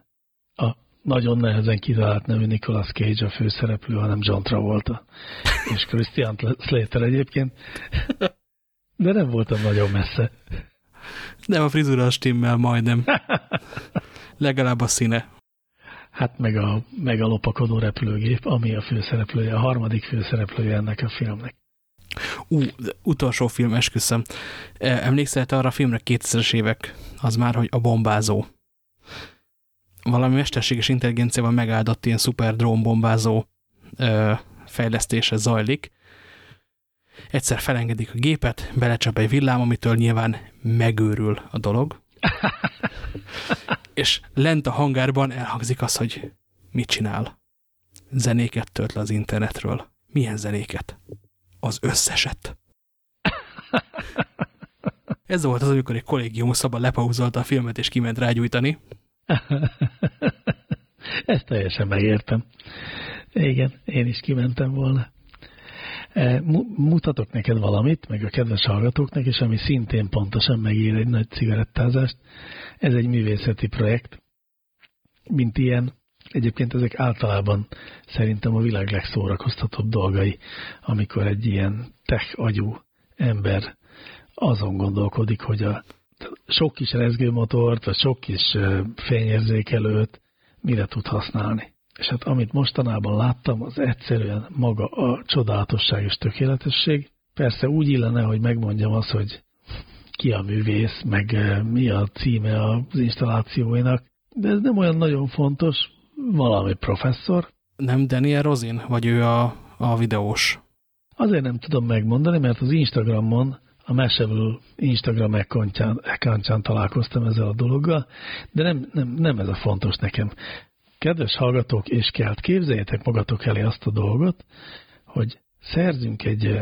a nagyon nehezen kitalált nevű Nicolas Cage a főszereplő, hanem John Travolta. És Christian Slater egyébként. De nem voltam nagyon messze. Nem a frizura stimmel, majdnem. Legalább a színe. Hát meg a, meg a lopakodó repülőgép, ami a főszereplője, a harmadik főszereplője ennek a filmnek. Ú, utolsó film, esküszöm. E, emlékszel arra a filmre 2000-es évek? Az már, hogy a bombázó. Valami mesterséges intelligenciával megáldott ilyen szuper drónbombázó fejlesztése zajlik, egyszer felengedik a gépet, belecsap egy villám, amitől nyilván megőrül a dolog. és lent a hangárban elhangzik az, hogy mit csinál. Zenéket tölt le az internetről. Milyen zenéket? Az összeset. Ez volt az, amikor egy kollégium szabad lepauzolta a filmet, és kiment rágyújtani. Ezt teljesen megértem. Igen, én is kimentem volna. E, mutatok neked valamit, meg a kedves hallgatóknak, és ami szintén pontosan megír egy nagy cigarettázást. Ez egy művészeti projekt, mint ilyen. Egyébként ezek általában szerintem a világ legszórakoztatóbb dolgai, amikor egy ilyen tech agyú ember azon gondolkodik, hogy a sok kis rezgőmotort, vagy sok kis fényérzékelőt mire tud használni. És hát amit mostanában láttam, az egyszerűen maga a csodálatosság és tökéletesség. Persze úgy illene, hogy megmondjam azt, hogy ki a művész, meg eh, mi a címe az installációinak, de ez nem olyan nagyon fontos, valami professzor. Nem Daniel Rozin, vagy ő a, a videós? Azért nem tudom megmondani, mert az Instagramon, a Meseből Instagram accountján találkoztam ezzel a dologgal, de nem, nem, nem ez a fontos nekem. Kedves hallgatók és kelt, képzeljétek magatok elé azt a dolgot, hogy szerzünk egy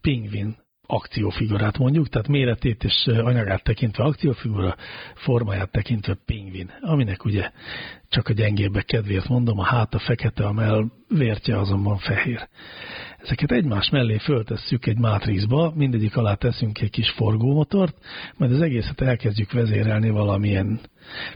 pingvin akciófigurát mondjuk, tehát méretét és anyagát tekintve akciófigura, formáját tekintve pingvin, aminek ugye csak a gyengébbek kedvéért mondom, a háta fekete, a mell vértje azonban fehér. Ezeket egymás mellé föltesszük egy mátrixba, mindegyik alá teszünk egy kis forgómotort, majd az egészet elkezdjük vezérelni valamilyen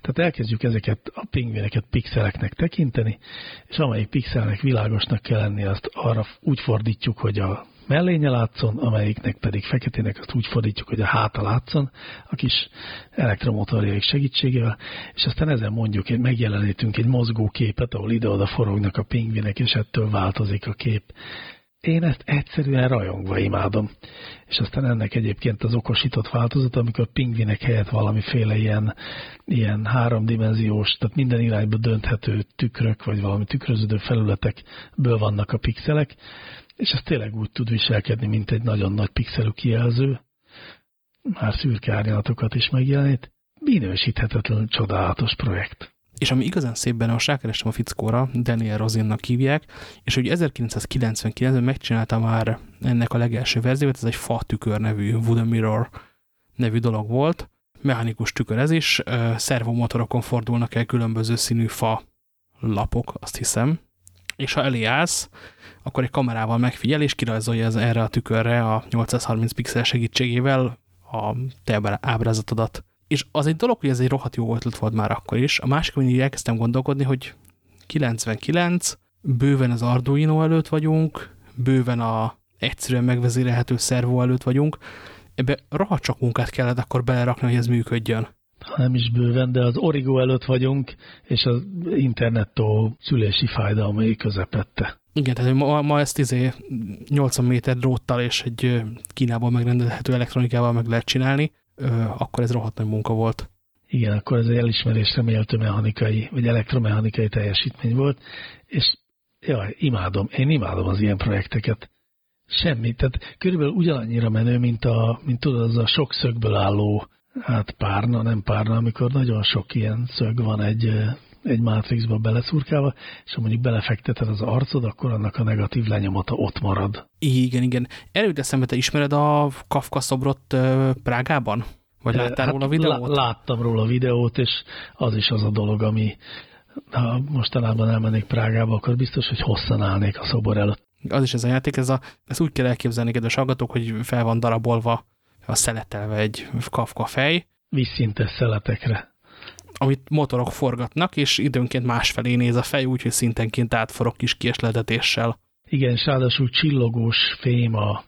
tehát elkezdjük ezeket a pingvineket pixeleknek tekinteni, és amelyik pixelnek világosnak kell lenni, azt arra úgy fordítjuk, hogy a mellénye látszon, amelyiknek pedig feketének azt úgy fordítjuk, hogy a háta látszon, a kis elektromotorjaik segítségével, és aztán ezen mondjuk, hogy megjelenítünk egy mozgó képet, ahol ide-oda forognak a pingvinek, és ettől változik a kép. Én ezt egyszerűen rajongva imádom. És aztán ennek egyébként az okosított változat, amikor pingvinek helyett valamiféle ilyen, ilyen háromdimenziós, tehát minden irányba dönthető tükrök, vagy valami tükröződő felületekből vannak a pixelek, és ez tényleg úgy tud viselkedni, mint egy nagyon nagy pixelű kijelző, már szürke árnyalatokat is megjelenít. Minősíthetetlenül csodálatos projekt. És ami igazán szép benne, most rákerestem a fickóra, Daniel Rosinnak hívják, és hogy 1999-ben megcsinálta már ennek a legelső verziót, ez egy fa tükör nevű Wooden Mirror nevű dolog volt, mechanikus tükör ez is, szervomotorokon fordulnak el különböző színű fa lapok, azt hiszem, és ha elé állsz, akkor egy kamerával megfigyel, és kirajzolja ez erre a tükörre a 830 pixel segítségével a te ábrázatodat. És az egy dolog, hogy ez egy rohadt jó ötlet volt már akkor is. A másik, hogy elkezdtem gondolkodni, hogy 99, bőven az Arduino előtt vagyunk, bőven a egyszerűen megvezérelhető szervó előtt vagyunk, ebbe rohadt csak munkát kellett akkor belerakni, hogy ez működjön ha nem is bőven, de az Origo előtt vagyunk, és az internettó szülési fájdalmai közepette. Igen, tehát ma, ma ezt izé 80 méter dróttal és egy Kínából megrendelhető elektronikával meg lehet csinálni, akkor ez rohadt nagy munka volt. Igen, akkor ez egy elismerésre méltó mechanikai, vagy elektromechanikai teljesítmény volt, és jaj, imádom, én imádom az ilyen projekteket. Semmi, tehát körülbelül ugyanannyira menő, mint, a, mint tudod, az a sok szögből álló hát párna, nem párna, amikor nagyon sok ilyen szög van egy egy mátrixba beleszurkálva, és ha mondjuk belefekteted az arcod, akkor annak a negatív lenyomata ott marad. Igen, igen. Erőt eszembe, te ismered a Kafka szobrot Prágában? Vagy láttál hát, róla videót? Láttam róla videót, és az is az a dolog, ami ha mostanában elmennék Prágába, akkor biztos, hogy hosszan állnék a szobor előtt. Az is ez a játék, ez, a, ez úgy kell elképzelni, kedves hallgatók, hogy fel van darabolva, a szeletelve egy Kafka fej. Vízszintes szeletekre. Amit motorok forgatnak, és időnként másfelé néz a fej, úgyhogy szintenként átforog kis kiesledetéssel. Igen, és csillogós fém a,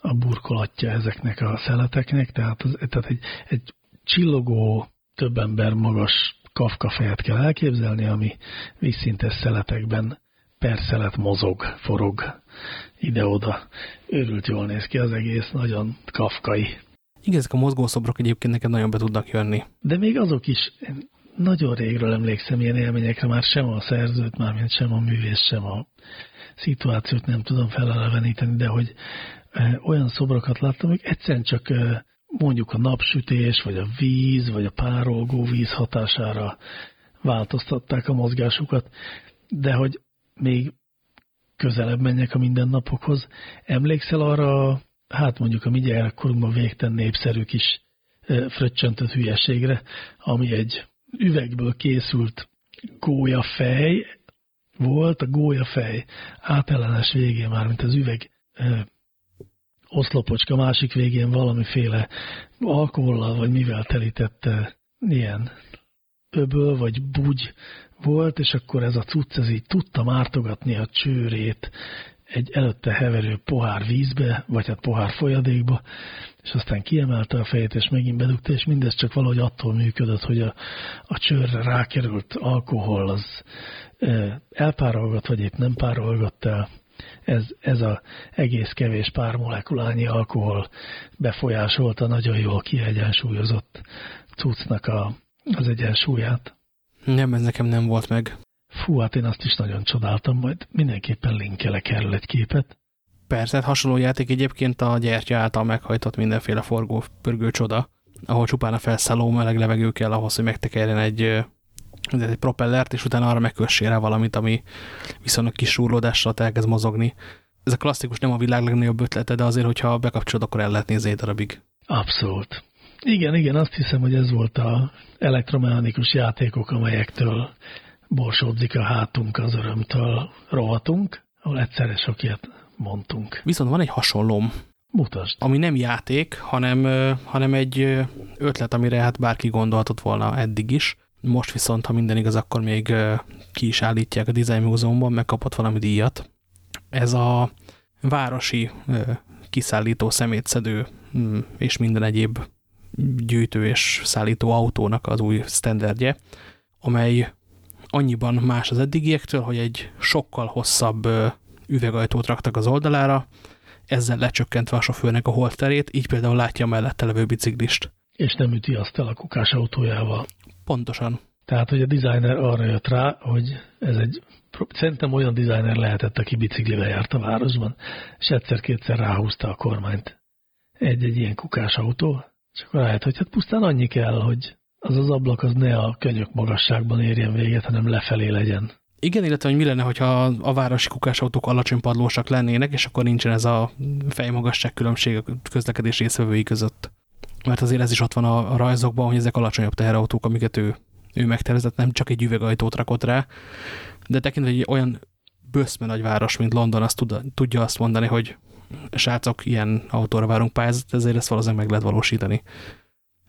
a burkolatja ezeknek a szeleteknek, tehát, az, tehát egy, egy csillogó, több ember magas kafka fejet kell elképzelni, ami vízszintes szeletekben per szelet mozog, forog ide-oda. Őrült jól néz ki az egész, nagyon kafkai. Igen, ezek a mozgószobrok egyébként neked nagyon be tudnak jönni. De még azok is, nagyon régről emlékszem ilyen élményekre, már sem a szerzőt, már mint sem a művész, sem a szituációt nem tudom feleleveníteni, de hogy olyan szobrokat láttam, hogy egyszerűen csak mondjuk a napsütés, vagy a víz, vagy a párolgó víz hatására változtatták a mozgásukat, de hogy még közelebb menjek a mindennapokhoz. Emlékszel arra, hát mondjuk a mi gyerekkorunkban végten népszerű kis fröccsöntött hülyeségre, ami egy üvegből készült gólyafej volt, a gólyafej átellenes végén már, mint az üveg oszlopocska másik végén valamiféle alkohollal vagy mivel telítette ilyen öböl vagy bugy volt, és akkor ez a cucc ez így tudta mártogatni a csőrét egy előtte heverő pohár vízbe, vagy hát pohár folyadékba, és aztán kiemelte a fejét, és megint bedugta, és mindez csak valahogy attól működött, hogy a, a csőrre rákerült alkohol az elpárolgott, vagy épp nem párolgott el, ez, ez a egész kevés pár molekulányi alkohol befolyásolta nagyon jól kiegyensúlyozott cuccnak a, az egyensúlyát. Nem, ez nekem nem volt meg. Fú, hát én azt is nagyon csodáltam, majd mindenképpen linkelek erről egy képet. Persze, hát hasonló játék egyébként a gyertya által meghajtott mindenféle forgó pörgő csoda, ahol csupán a felszálló meleg levegő kell ahhoz, hogy megtekerjen egy egy propellert, és utána arra megkössél rá valamit, ami viszonylag kis súrlódással elkezd mozogni. Ez a klasszikus nem a világ legnagyobb ötlete, de azért, hogyha bekapcsolod, akkor el lehet nézni egy darabig. Abszolút. Igen, igen, azt hiszem, hogy ez volt a elektromechanikus játékok, amelyektől borsódzik a hátunk az örömtől rovatunk, ahol egyszerre sok ilyet mondtunk. Viszont van egy hasonlóm. Mutasd. Ami nem játék, hanem, hanem egy ötlet, amire hát bárki gondolhatott volna eddig is. Most viszont, ha minden igaz, akkor még ki is állítják a Design Múzeumban, megkapott valami díjat. Ez a városi kiszállító, szemétszedő mm, és minden egyéb gyűjtő és szállító autónak az új standardje, amely annyiban más az eddigiektől, hogy egy sokkal hosszabb üvegajtót raktak az oldalára, ezzel lecsökkentve a sofőrnek a holterét, így például látja a mellette levő biciklist. És nem üti azt el a kukás autójával. Pontosan. Tehát, hogy a designer arra jött rá, hogy ez egy, szerintem olyan designer lehetett, aki biciklivel járt a városban, és egyszer-kétszer ráhúzta a kormányt egy-egy ilyen kukás autó, és akkor rájött, hogy hát pusztán annyi kell, hogy az az ablak az ne a könyök magasságban érjen véget, hanem lefelé legyen. Igen, illetve hogy mi lenne, hogyha a városi kukásautók alacsony padlósak lennének, és akkor nincsen ez a fejmagasság különbség a közlekedés részvevői között. Mert azért ez is ott van a, rajzokban, hogy ezek alacsonyabb teherautók, amiket ő, ő megtervezett, nem csak egy üvegajtót rakott rá, de tekintve egy olyan bőszme nagy város, mint London, azt tud, tudja azt mondani, hogy srácok, ilyen autóra várunk pályázat, ezért ezt valószínűleg meg lehet valósítani.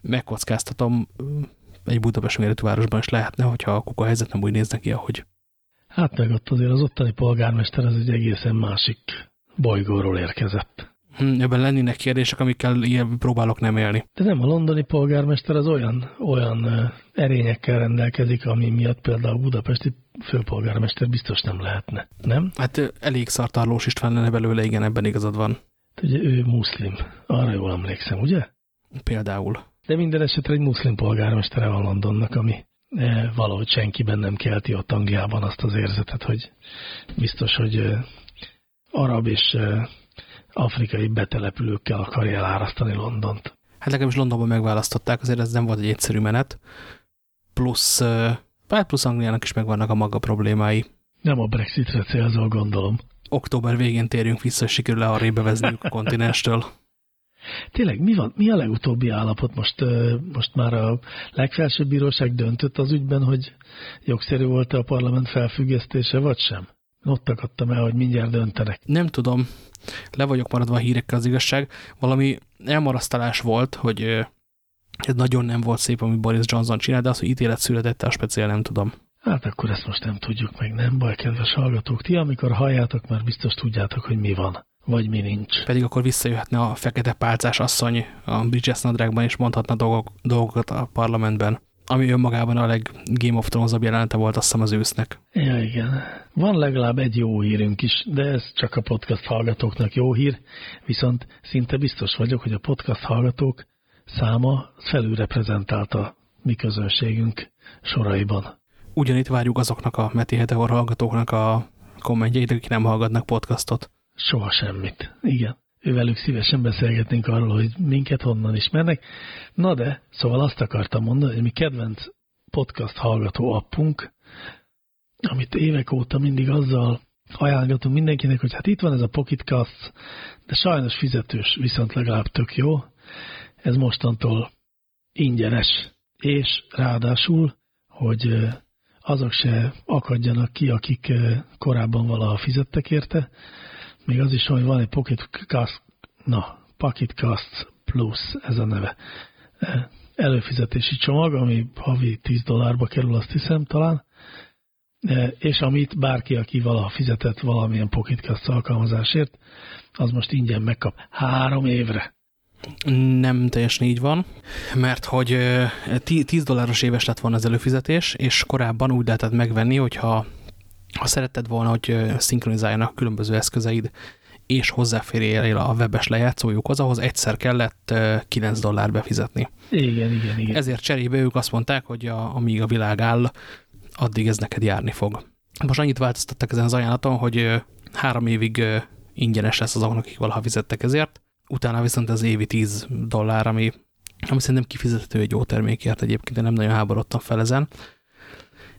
Megkockáztatom, egy Budapest méretű városban is lehetne, hogyha a kuka helyzet nem úgy néznek ki, ahogy. Hát meg ott azért az ottani polgármester az egy egészen másik bolygóról érkezett. Hm, ebben lennének kérdések, amikkel ilyen próbálok nem élni. De nem, a londoni polgármester az olyan, olyan erényekkel rendelkezik, ami miatt például a budapesti főpolgármester biztos nem lehetne, nem? Hát elég szartarlós István lenne belőle, igen, ebben igazad van. Ugye ő muszlim, arra jól emlékszem, ugye? Például. De minden esetre egy muszlim polgármestere van Londonnak, ami valahogy senkiben nem kelti ott Angliában azt az érzetet, hogy biztos, hogy arab és afrikai betelepülőkkel akarja elárasztani Londont. Hát legalábbis Londonban megválasztották, azért ez nem volt egy egyszerű menet. Plusz Hát plusz Angliának is megvannak a maga problémái. Nem a Brexitre célzol, gondolom. Október végén térjünk vissza, és sikerül le arrébb bevezniük a kontinenstől. Tényleg, mi van? Mi a legutóbbi állapot? Most, most már a legfelsőbb bíróság döntött az ügyben, hogy jogszerű volt -e a parlament felfüggesztése, vagy sem? Ott akadtam el, hogy mindjárt döntenek. Nem tudom. Le vagyok maradva a hírekkel az igazság. Valami elmarasztalás volt, hogy ez nagyon nem volt szép, amit Boris Johnson csinált, de az, hogy ítélet született, a speciál nem tudom. Hát akkor ezt most nem tudjuk meg, nem baj, kedves hallgatók. Ti, amikor halljátok, már biztos tudjátok, hogy mi van, vagy mi nincs. Pedig akkor visszajöhetne a fekete pálcás asszony a Bridges nadrágban, és mondhatna dolgok, dolgokat a parlamentben ami önmagában a leg Game of thrones jelenete volt, azt hiszem az ősznek. Ja, igen. Van legalább egy jó hírünk is, de ez csak a podcast hallgatóknak jó hír, viszont szinte biztos vagyok, hogy a podcast hallgatók száma felülreprezentált a mi közönségünk soraiban. Ugyanitt várjuk azoknak a Meti Heteor hallgatóknak a kommentjeit, akik nem hallgatnak podcastot. Soha semmit. Igen ővelük szívesen beszélgetnénk arról, hogy minket honnan ismernek. Na de, szóval azt akartam mondani, hogy mi kedvenc podcast hallgató appunk, amit évek óta mindig azzal ajánlgatunk mindenkinek, hogy hát itt van ez a Pocketcast, de sajnos fizetős, viszont legalább tök jó. Ez mostantól ingyenes, és ráadásul, hogy azok se akadjanak ki, akik korábban valaha fizettek érte, még az is, hogy van egy Pocket Cast, na, Pocket Cast Plus, ez a neve. E, előfizetési csomag, ami havi 10 dollárba kerül, azt hiszem talán, e, és amit bárki, aki valaha fizetett valamilyen Pocket Cast alkalmazásért, az most ingyen megkap három évre. Nem teljesen így van, mert hogy 10 dolláros éves lett volna az előfizetés, és korábban úgy lehetett megvenni, hogyha ha szeretted volna, hogy szinkronizáljanak különböző eszközeid, és hozzáférjél a webes lejátszójukhoz, ahhoz egyszer kellett 9 dollár befizetni. Igen, igen, igen. Ezért cserébe ők azt mondták, hogy a, amíg a világ áll, addig ez neked járni fog. Most annyit változtattak ezen az ajánlaton, hogy három évig ingyenes lesz azoknak, akik valaha fizettek ezért, utána viszont az évi 10 dollár, ami, ami szerintem kifizethető egy jó termékért egyébként, de nem nagyon háborodtam fel ezen.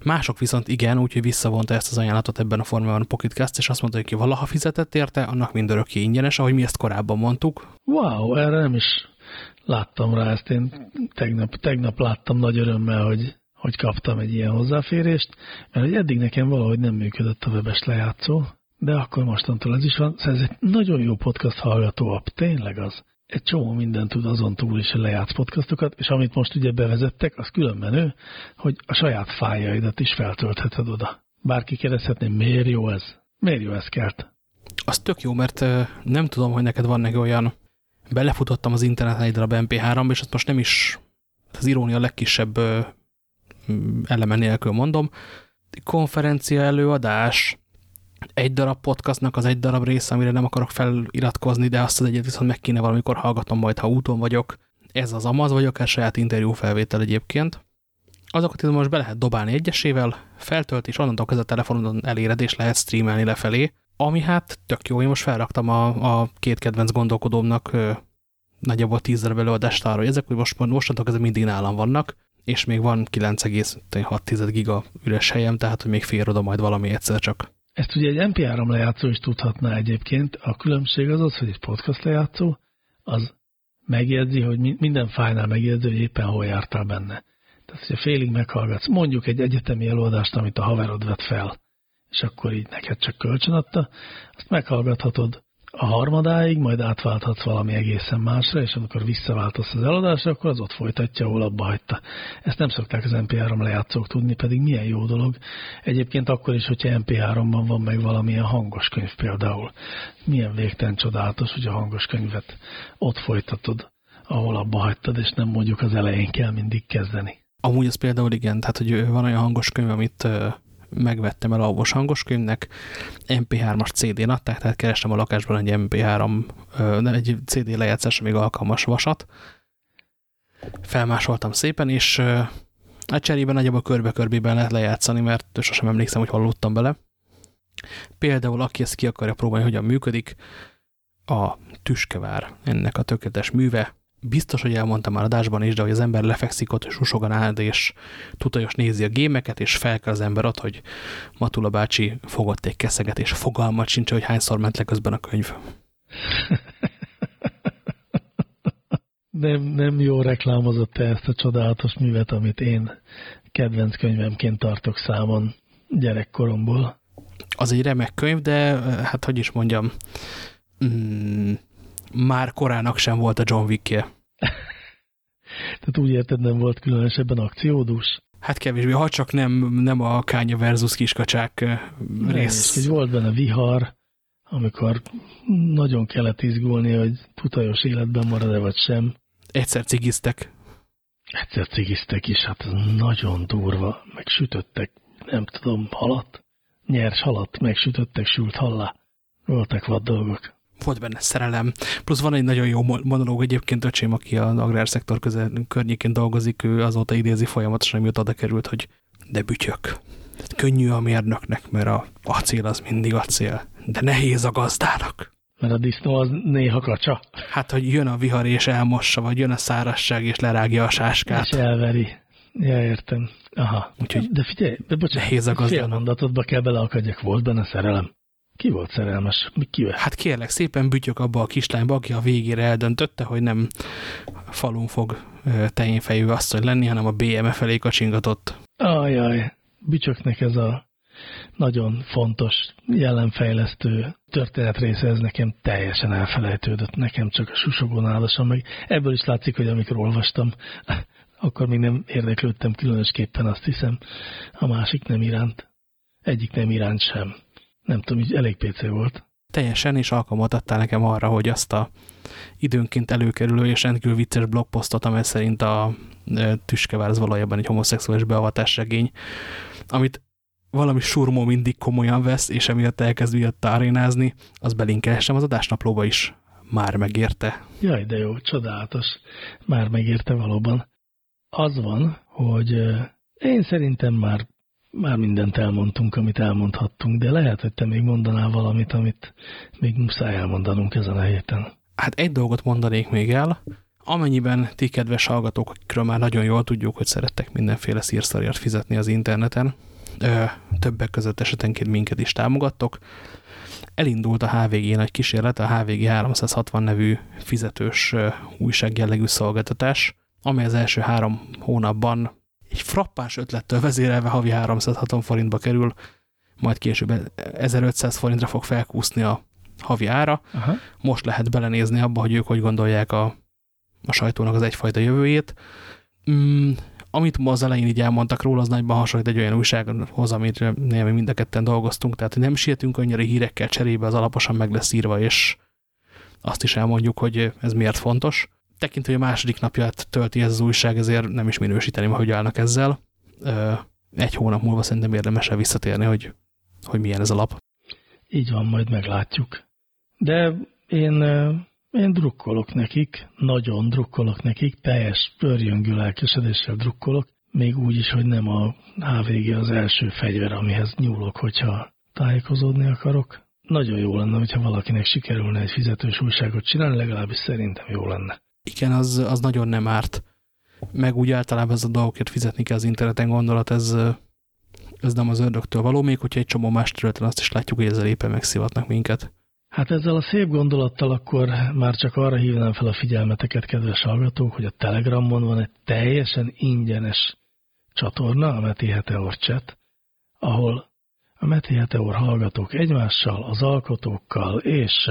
Mások viszont igen, úgyhogy visszavonta ezt az ajánlatot ebben a formában a Pocketcast, és azt mondta, hogy ki valaha fizetett érte, annak mindörökké ingyenes, ahogy mi ezt korábban mondtuk. Wow, erre nem is láttam rá ezt. Én tegnap, tegnap láttam nagy örömmel, hogy, hogy kaptam egy ilyen hozzáférést, mert eddig nekem valahogy nem működött a webes lejátszó, de akkor mostantól ez is van. Szóval ez egy nagyon jó podcast hallgató app, tényleg az egy csomó mindent tud azon túl is, hogy lejátsz podcastokat, és amit most ugye bevezettek, az külön menő, hogy a saját fájaidat is feltöltheted oda. Bárki kérdezhetné, miért jó ez? Miért jó ez kert? Az tök jó, mert nem tudom, hogy neked van neki olyan, belefutottam az interneten egy darab MP3-ba, és azt most nem is az irónia legkisebb eleme nélkül mondom, konferencia előadás, egy darab podcastnak az egy darab része, amire nem akarok feliratkozni, de azt az egyet viszont meg kéne valamikor hallgatnom majd, ha úton vagyok. Ez az Amaz, vagy akár saját interjú felvétel egyébként. Azokat itt most be lehet dobálni egyesével, feltölt, és onnantól kezdve telefonon eléred, és lehet streamelni lefelé, ami hát tök jó. Én most felraktam a, a két kedvenc gondolkodómnak ö, nagyjából 10 darab előadást arra, hogy ezek, hogy most, mostantól kezdve mindig nálam vannak, és még van 9,6 giga üres helyem, tehát hogy még fér oda majd valami egyszer csak. Ezt ugye egy MP3 lejátszó is tudhatná egyébként. A különbség az az, hogy egy podcast lejátszó, az megjegyzi, hogy minden fájnál megjegyzi, hogy éppen hol jártál benne. Tehát, hogyha félig meghallgatsz, mondjuk egy egyetemi előadást, amit a haverod vett fel, és akkor így neked csak kölcsönadta, azt meghallgathatod a harmadáig, majd átválthatsz valami egészen másra, és amikor visszaváltasz az eladásra, akkor az ott folytatja, ahol abba hagyta. Ezt nem szokták az MP3 lejátszók tudni, pedig milyen jó dolog. Egyébként akkor is, hogyha MP3-ban van meg valamilyen hangos könyv például. Milyen végtelen csodálatos, hogy a hangos könyvet ott folytatod, ahol abba hagytad, és nem mondjuk az elején kell mindig kezdeni. Amúgy az például igen, tehát hogy van olyan hangos könyv, amit megvettem el a hangos könyvnek, MP3-as CD-n adták, tehát kerestem a lakásban egy MP3, nem egy CD lejátszásra még alkalmas vasat. Felmásoltam szépen, és a hát cserében nagyjából körbe-körbében lehet lejátszani, mert sosem emlékszem, hogy hallottam bele. Például, aki ezt ki akarja próbálni, hogyan működik, a Tüskevár ennek a tökéletes műve, biztos, hogy elmondtam már adásban is, de hogy az ember lefekszik ott, susogan áld, és tutajos nézi a gémeket, és fel kell az ember ott, hogy Matula bácsi fogott egy keszeget, és fogalmat sincs, hogy hányszor ment le közben a könyv. nem, nem jó reklámozott te ezt a csodálatos művet, amit én kedvenc könyvemként tartok számon gyerekkoromból. Az egy remek könyv, de hát hogy is mondjam, mm, már korának sem volt a John Wick-je. Tehát úgy érted, nem volt különösebben akciódús? Hát kevésbé, ha csak nem, nem a Kánya versus kiskacsák rész. Nem, volt benne vihar, amikor nagyon kellett izgulni, hogy tutajos életben marad-e vagy sem. Egyszer cigiztek. Egyszer cigiztek is, hát ez nagyon durva. Meg sütöttek, nem tudom, halat? Nyers halat, meg sütöttek sült hallá. Voltak vad dolgok volt benne szerelem, plusz van egy nagyon jó monológ egyébként öcsém, aki az agrárszektor közel, környékén dolgozik, ő azóta idézi folyamatosan, mióta oda került, hogy de bütyök. Könnyű a mérnöknek, mert a acél az mindig acél, de nehéz a gazdának. Mert a disznó az néha kacsa. Hát, hogy jön a vihar és elmossa, vagy jön a szárasság és lerágja a sáskát. És elveri. Ja, értem. Aha. Úgyhogy de figyelj, de bocsánat, nehéz a gazdának. Fél mondatodba kell beleakadjak, volt benne szerelem. Ki volt szerelmes? Ki Hát kérlek, szépen bütyök abba a kislányba, aki a végére eldöntötte, hogy nem falun fog tejénfejű asszony lenni, hanem a BME felé kacsingatott. Ajaj, bütyöknek ez a nagyon fontos, jelenfejlesztő történetrésze, ez nekem teljesen elfelejtődött. Nekem csak a susogónálasan, meg ebből is látszik, hogy amikor olvastam, akkor még nem érdeklődtem különösképpen, azt hiszem, a másik nem iránt. Egyik nem iránt sem nem tudom, így elég PC volt. Teljesen, és alkalmat adtál nekem arra, hogy azt a időnként előkerülő és rendkívül vicces blogposztot, amely szerint a Tüskevár az valójában egy homoszexuális beavatásregény, amit valami surmó mindig komolyan vesz, és emiatt elkezd miatt arénázni, az belinkelhessem az adásnaplóba is. Már megérte. Jaj, de jó, csodálatos. Már megérte valóban. Az van, hogy én szerintem már már mindent elmondtunk, amit elmondhattunk, de lehet, hogy te még mondanál valamit, amit még muszáj elmondanunk ezen a héten. Hát egy dolgot mondanék még el, amennyiben ti kedves hallgatók, akikről már nagyon jól tudjuk, hogy szerettek mindenféle szírszarját fizetni az interneten, többek között esetenként minket is támogattok, elindult a HVG-n egy kísérlet, a HVG 360 nevű fizetős újság jellegű szolgáltatás, amely az első három hónapban egy frappás ötlettől vezérelve havi 360 forintba kerül, majd később 1500 forintra fog felkúszni a havi ára. Aha. Most lehet belenézni abba, hogy ők hogy gondolják a, a sajtónak az egyfajta jövőjét. Mm, amit ma az elején így elmondtak róla, az nagyban hasonlít egy olyan újsághoz, amit mi mind a ketten dolgoztunk, tehát nem sietünk annyira hírekkel cserébe, az alaposan meg lesz írva, és azt is elmondjuk, hogy ez miért fontos tekintve, hogy a második napját tölti ez az újság, ezért nem is minősíteném, hogy állnak ezzel. Egy hónap múlva szerintem érdemes visszatérni, hogy, hogy milyen ez a lap. Így van, majd meglátjuk. De én, én drukkolok nekik, nagyon drukkolok nekik, teljes pörjöngő lelkesedéssel drukkolok, még úgy is, hogy nem a HVG az első fegyver, amihez nyúlok, hogyha tájékozódni akarok. Nagyon jó lenne, hogyha valakinek sikerülne egy fizetős újságot csinálni, legalábbis szerintem jó lenne igen, az, az nagyon nem árt. Meg úgy általában ez a dolgokért fizetni kell az interneten gondolat, ez, ez nem az ördögtől való, még hogyha egy csomó más területen azt is látjuk, hogy ezzel éppen megszivatnak minket. Hát ezzel a szép gondolattal akkor már csak arra hívnám fel a figyelmeteket, kedves hallgatók, hogy a Telegramon van egy teljesen ingyenes csatorna, a Meti Heteor chat, ahol a Meti Heteor hallgatók egymással, az alkotókkal és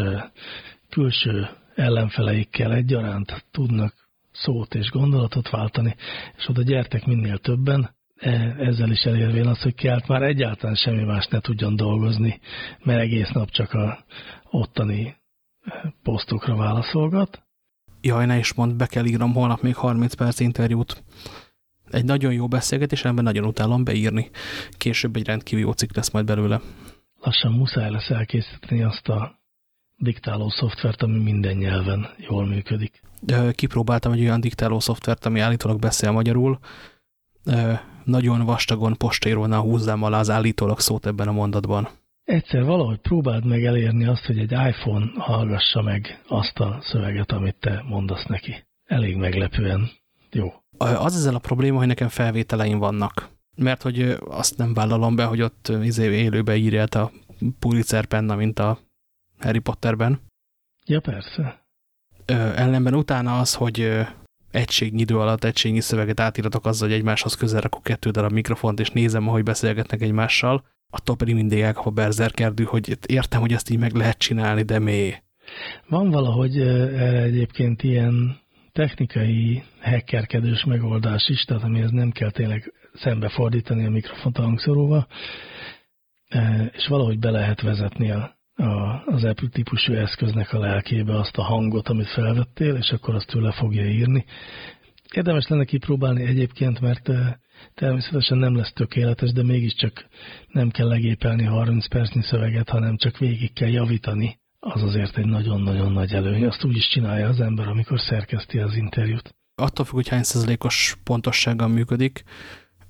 külső ellenfeleikkel egyaránt tudnak szót és gondolatot váltani, és oda gyertek minél többen, e, ezzel is elérvén az, hogy kelt már egyáltalán semmi más ne tudjon dolgozni, mert egész nap csak a ottani e, posztokra válaszolgat. Jaj, ne is mond, be kell írnom holnap még 30 perc interjút. Egy nagyon jó beszélgetés, ebben nagyon utálom beírni. Később egy rendkívül jó cikk lesz majd belőle. Lassan muszáj lesz elkészíteni azt a diktáló szoftvert, ami minden nyelven jól működik. Kipróbáltam egy olyan diktáló szoftvert, ami állítólag beszél magyarul. Nagyon vastagon postérónál húzzám alá az állítólag szót ebben a mondatban. Egyszer valahogy próbáld meg elérni azt, hogy egy iPhone hallgassa meg azt a szöveget, amit te mondasz neki. elég meglepően jó. Az ezzel a probléma, hogy nekem felvételeim vannak. Mert hogy azt nem vállalom be, hogy ott izé élőbe írja a Pulitzer penna, mint a Harry Potterben. Ja, persze. Ö, ellenben utána az, hogy egységnyi idő alatt egységnyi szöveget átiratok azzal, hogy egymáshoz közel rakok kettő darab mikrofont, és nézem, ahogy beszélgetnek egymással, attól pedig mindig elkap a berzerkerdű, hogy értem, hogy ezt így meg lehet csinálni, de mi? Van valahogy erre egyébként ilyen technikai hackerkedős megoldás is, tehát amihez nem kell tényleg szembefordítani a mikrofont a hangszoróval, és valahogy be lehet vezetni a, az Apple típusú eszköznek a lelkébe azt a hangot, amit felvettél, és akkor azt tőle fogja írni. Érdemes lenne kipróbálni egyébként, mert természetesen nem lesz tökéletes, de mégiscsak nem kell legépelni 30 percnyi szöveget, hanem csak végig kell javítani. Az azért egy nagyon-nagyon nagy előny. Azt úgy is csinálja az ember, amikor szerkeszti az interjút. Attól függ, hogy hány százalékos pontossággal működik.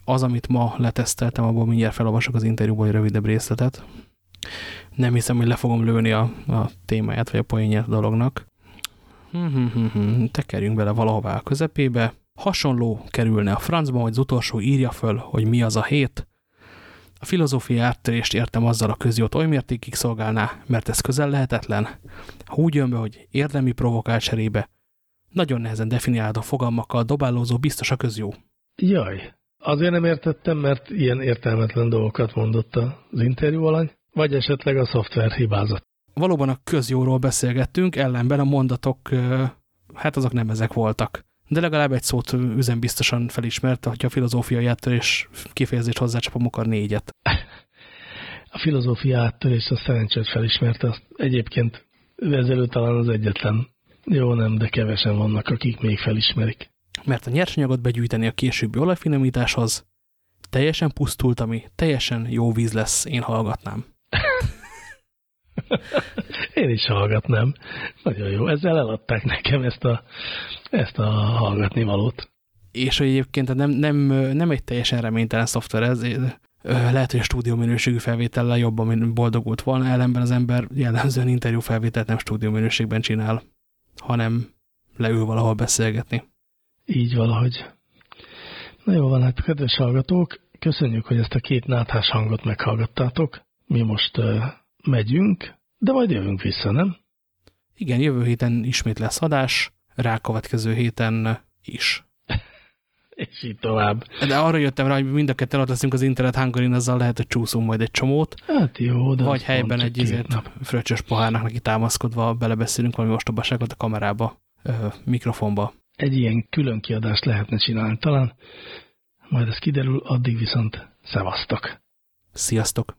Az, amit ma leteszteltem, abból mindjárt felolvasok az interjúból egy rövidebb részletet. Nem hiszem, hogy le fogom lőni a, a témáját, vagy a poénját a dolognak. Tekerjünk bele valahová a közepébe. Hasonló kerülne a francba, hogy az utolsó írja föl, hogy mi az a hét. A filozófia áttörést értem azzal a közjót oly mértékig szolgálná, mert ez közel lehetetlen. Ha úgy jön be, hogy érdemi provokál cserébe, nagyon nehezen definiálható fogalmakkal dobálózó biztos a közjó. Jaj, azért nem értettem, mert ilyen értelmetlen dolgokat mondott az interjú alany, vagy esetleg a szoftver hibázott. Valóban a közjóról beszélgettünk, ellenben a mondatok, hát azok nem ezek voltak de legalább egy szót üzem biztosan felismerte, hogyha a filozófiai áttörés kifejezést hozzácsapom, akar négyet. A filozófia áttörés a szerencsét felismerte, azt egyébként ezelőtt talán az egyetlen. Jó, nem, de kevesen vannak, akik még felismerik. Mert a nyersanyagot begyűjteni a későbbi olajfinomításhoz teljesen pusztult, ami teljesen jó víz lesz, én hallgatnám. Én is hallgatnám. Nagyon jó. Ezzel eladták nekem ezt a, ezt a hallgatni valót. És egyébként nem, nem, nem egy teljesen reménytelen szoftver ez. Lehet, hogy a stúdió minőségű felvétellel jobban boldogult volna, ellenben az ember jellemzően interjú felvételt nem stúdió minőségben csinál, hanem leül valahol beszélgetni. Így valahogy. Na jó van, hát kedves hallgatók, köszönjük, hogy ezt a két náthás hangot meghallgattátok. Mi most megyünk, de majd jövünk vissza, nem? Igen, jövő héten ismét lesz adás, rákövetkező héten is. És így tovább. De arra jöttem rá, hogy mind a ketten ott leszünk az Internet Hungary, azzal lehet, hogy csúszunk majd egy csomót. Hát jó, de Vagy helyben egy izért fröccsös pohárnak neki támaszkodva belebeszélünk valami ostobaságot a kamerába, ö, mikrofonba. Egy ilyen külön kiadást lehetne csinálni talán. Majd ez kiderül, addig viszont szevasztok. Sziasztok!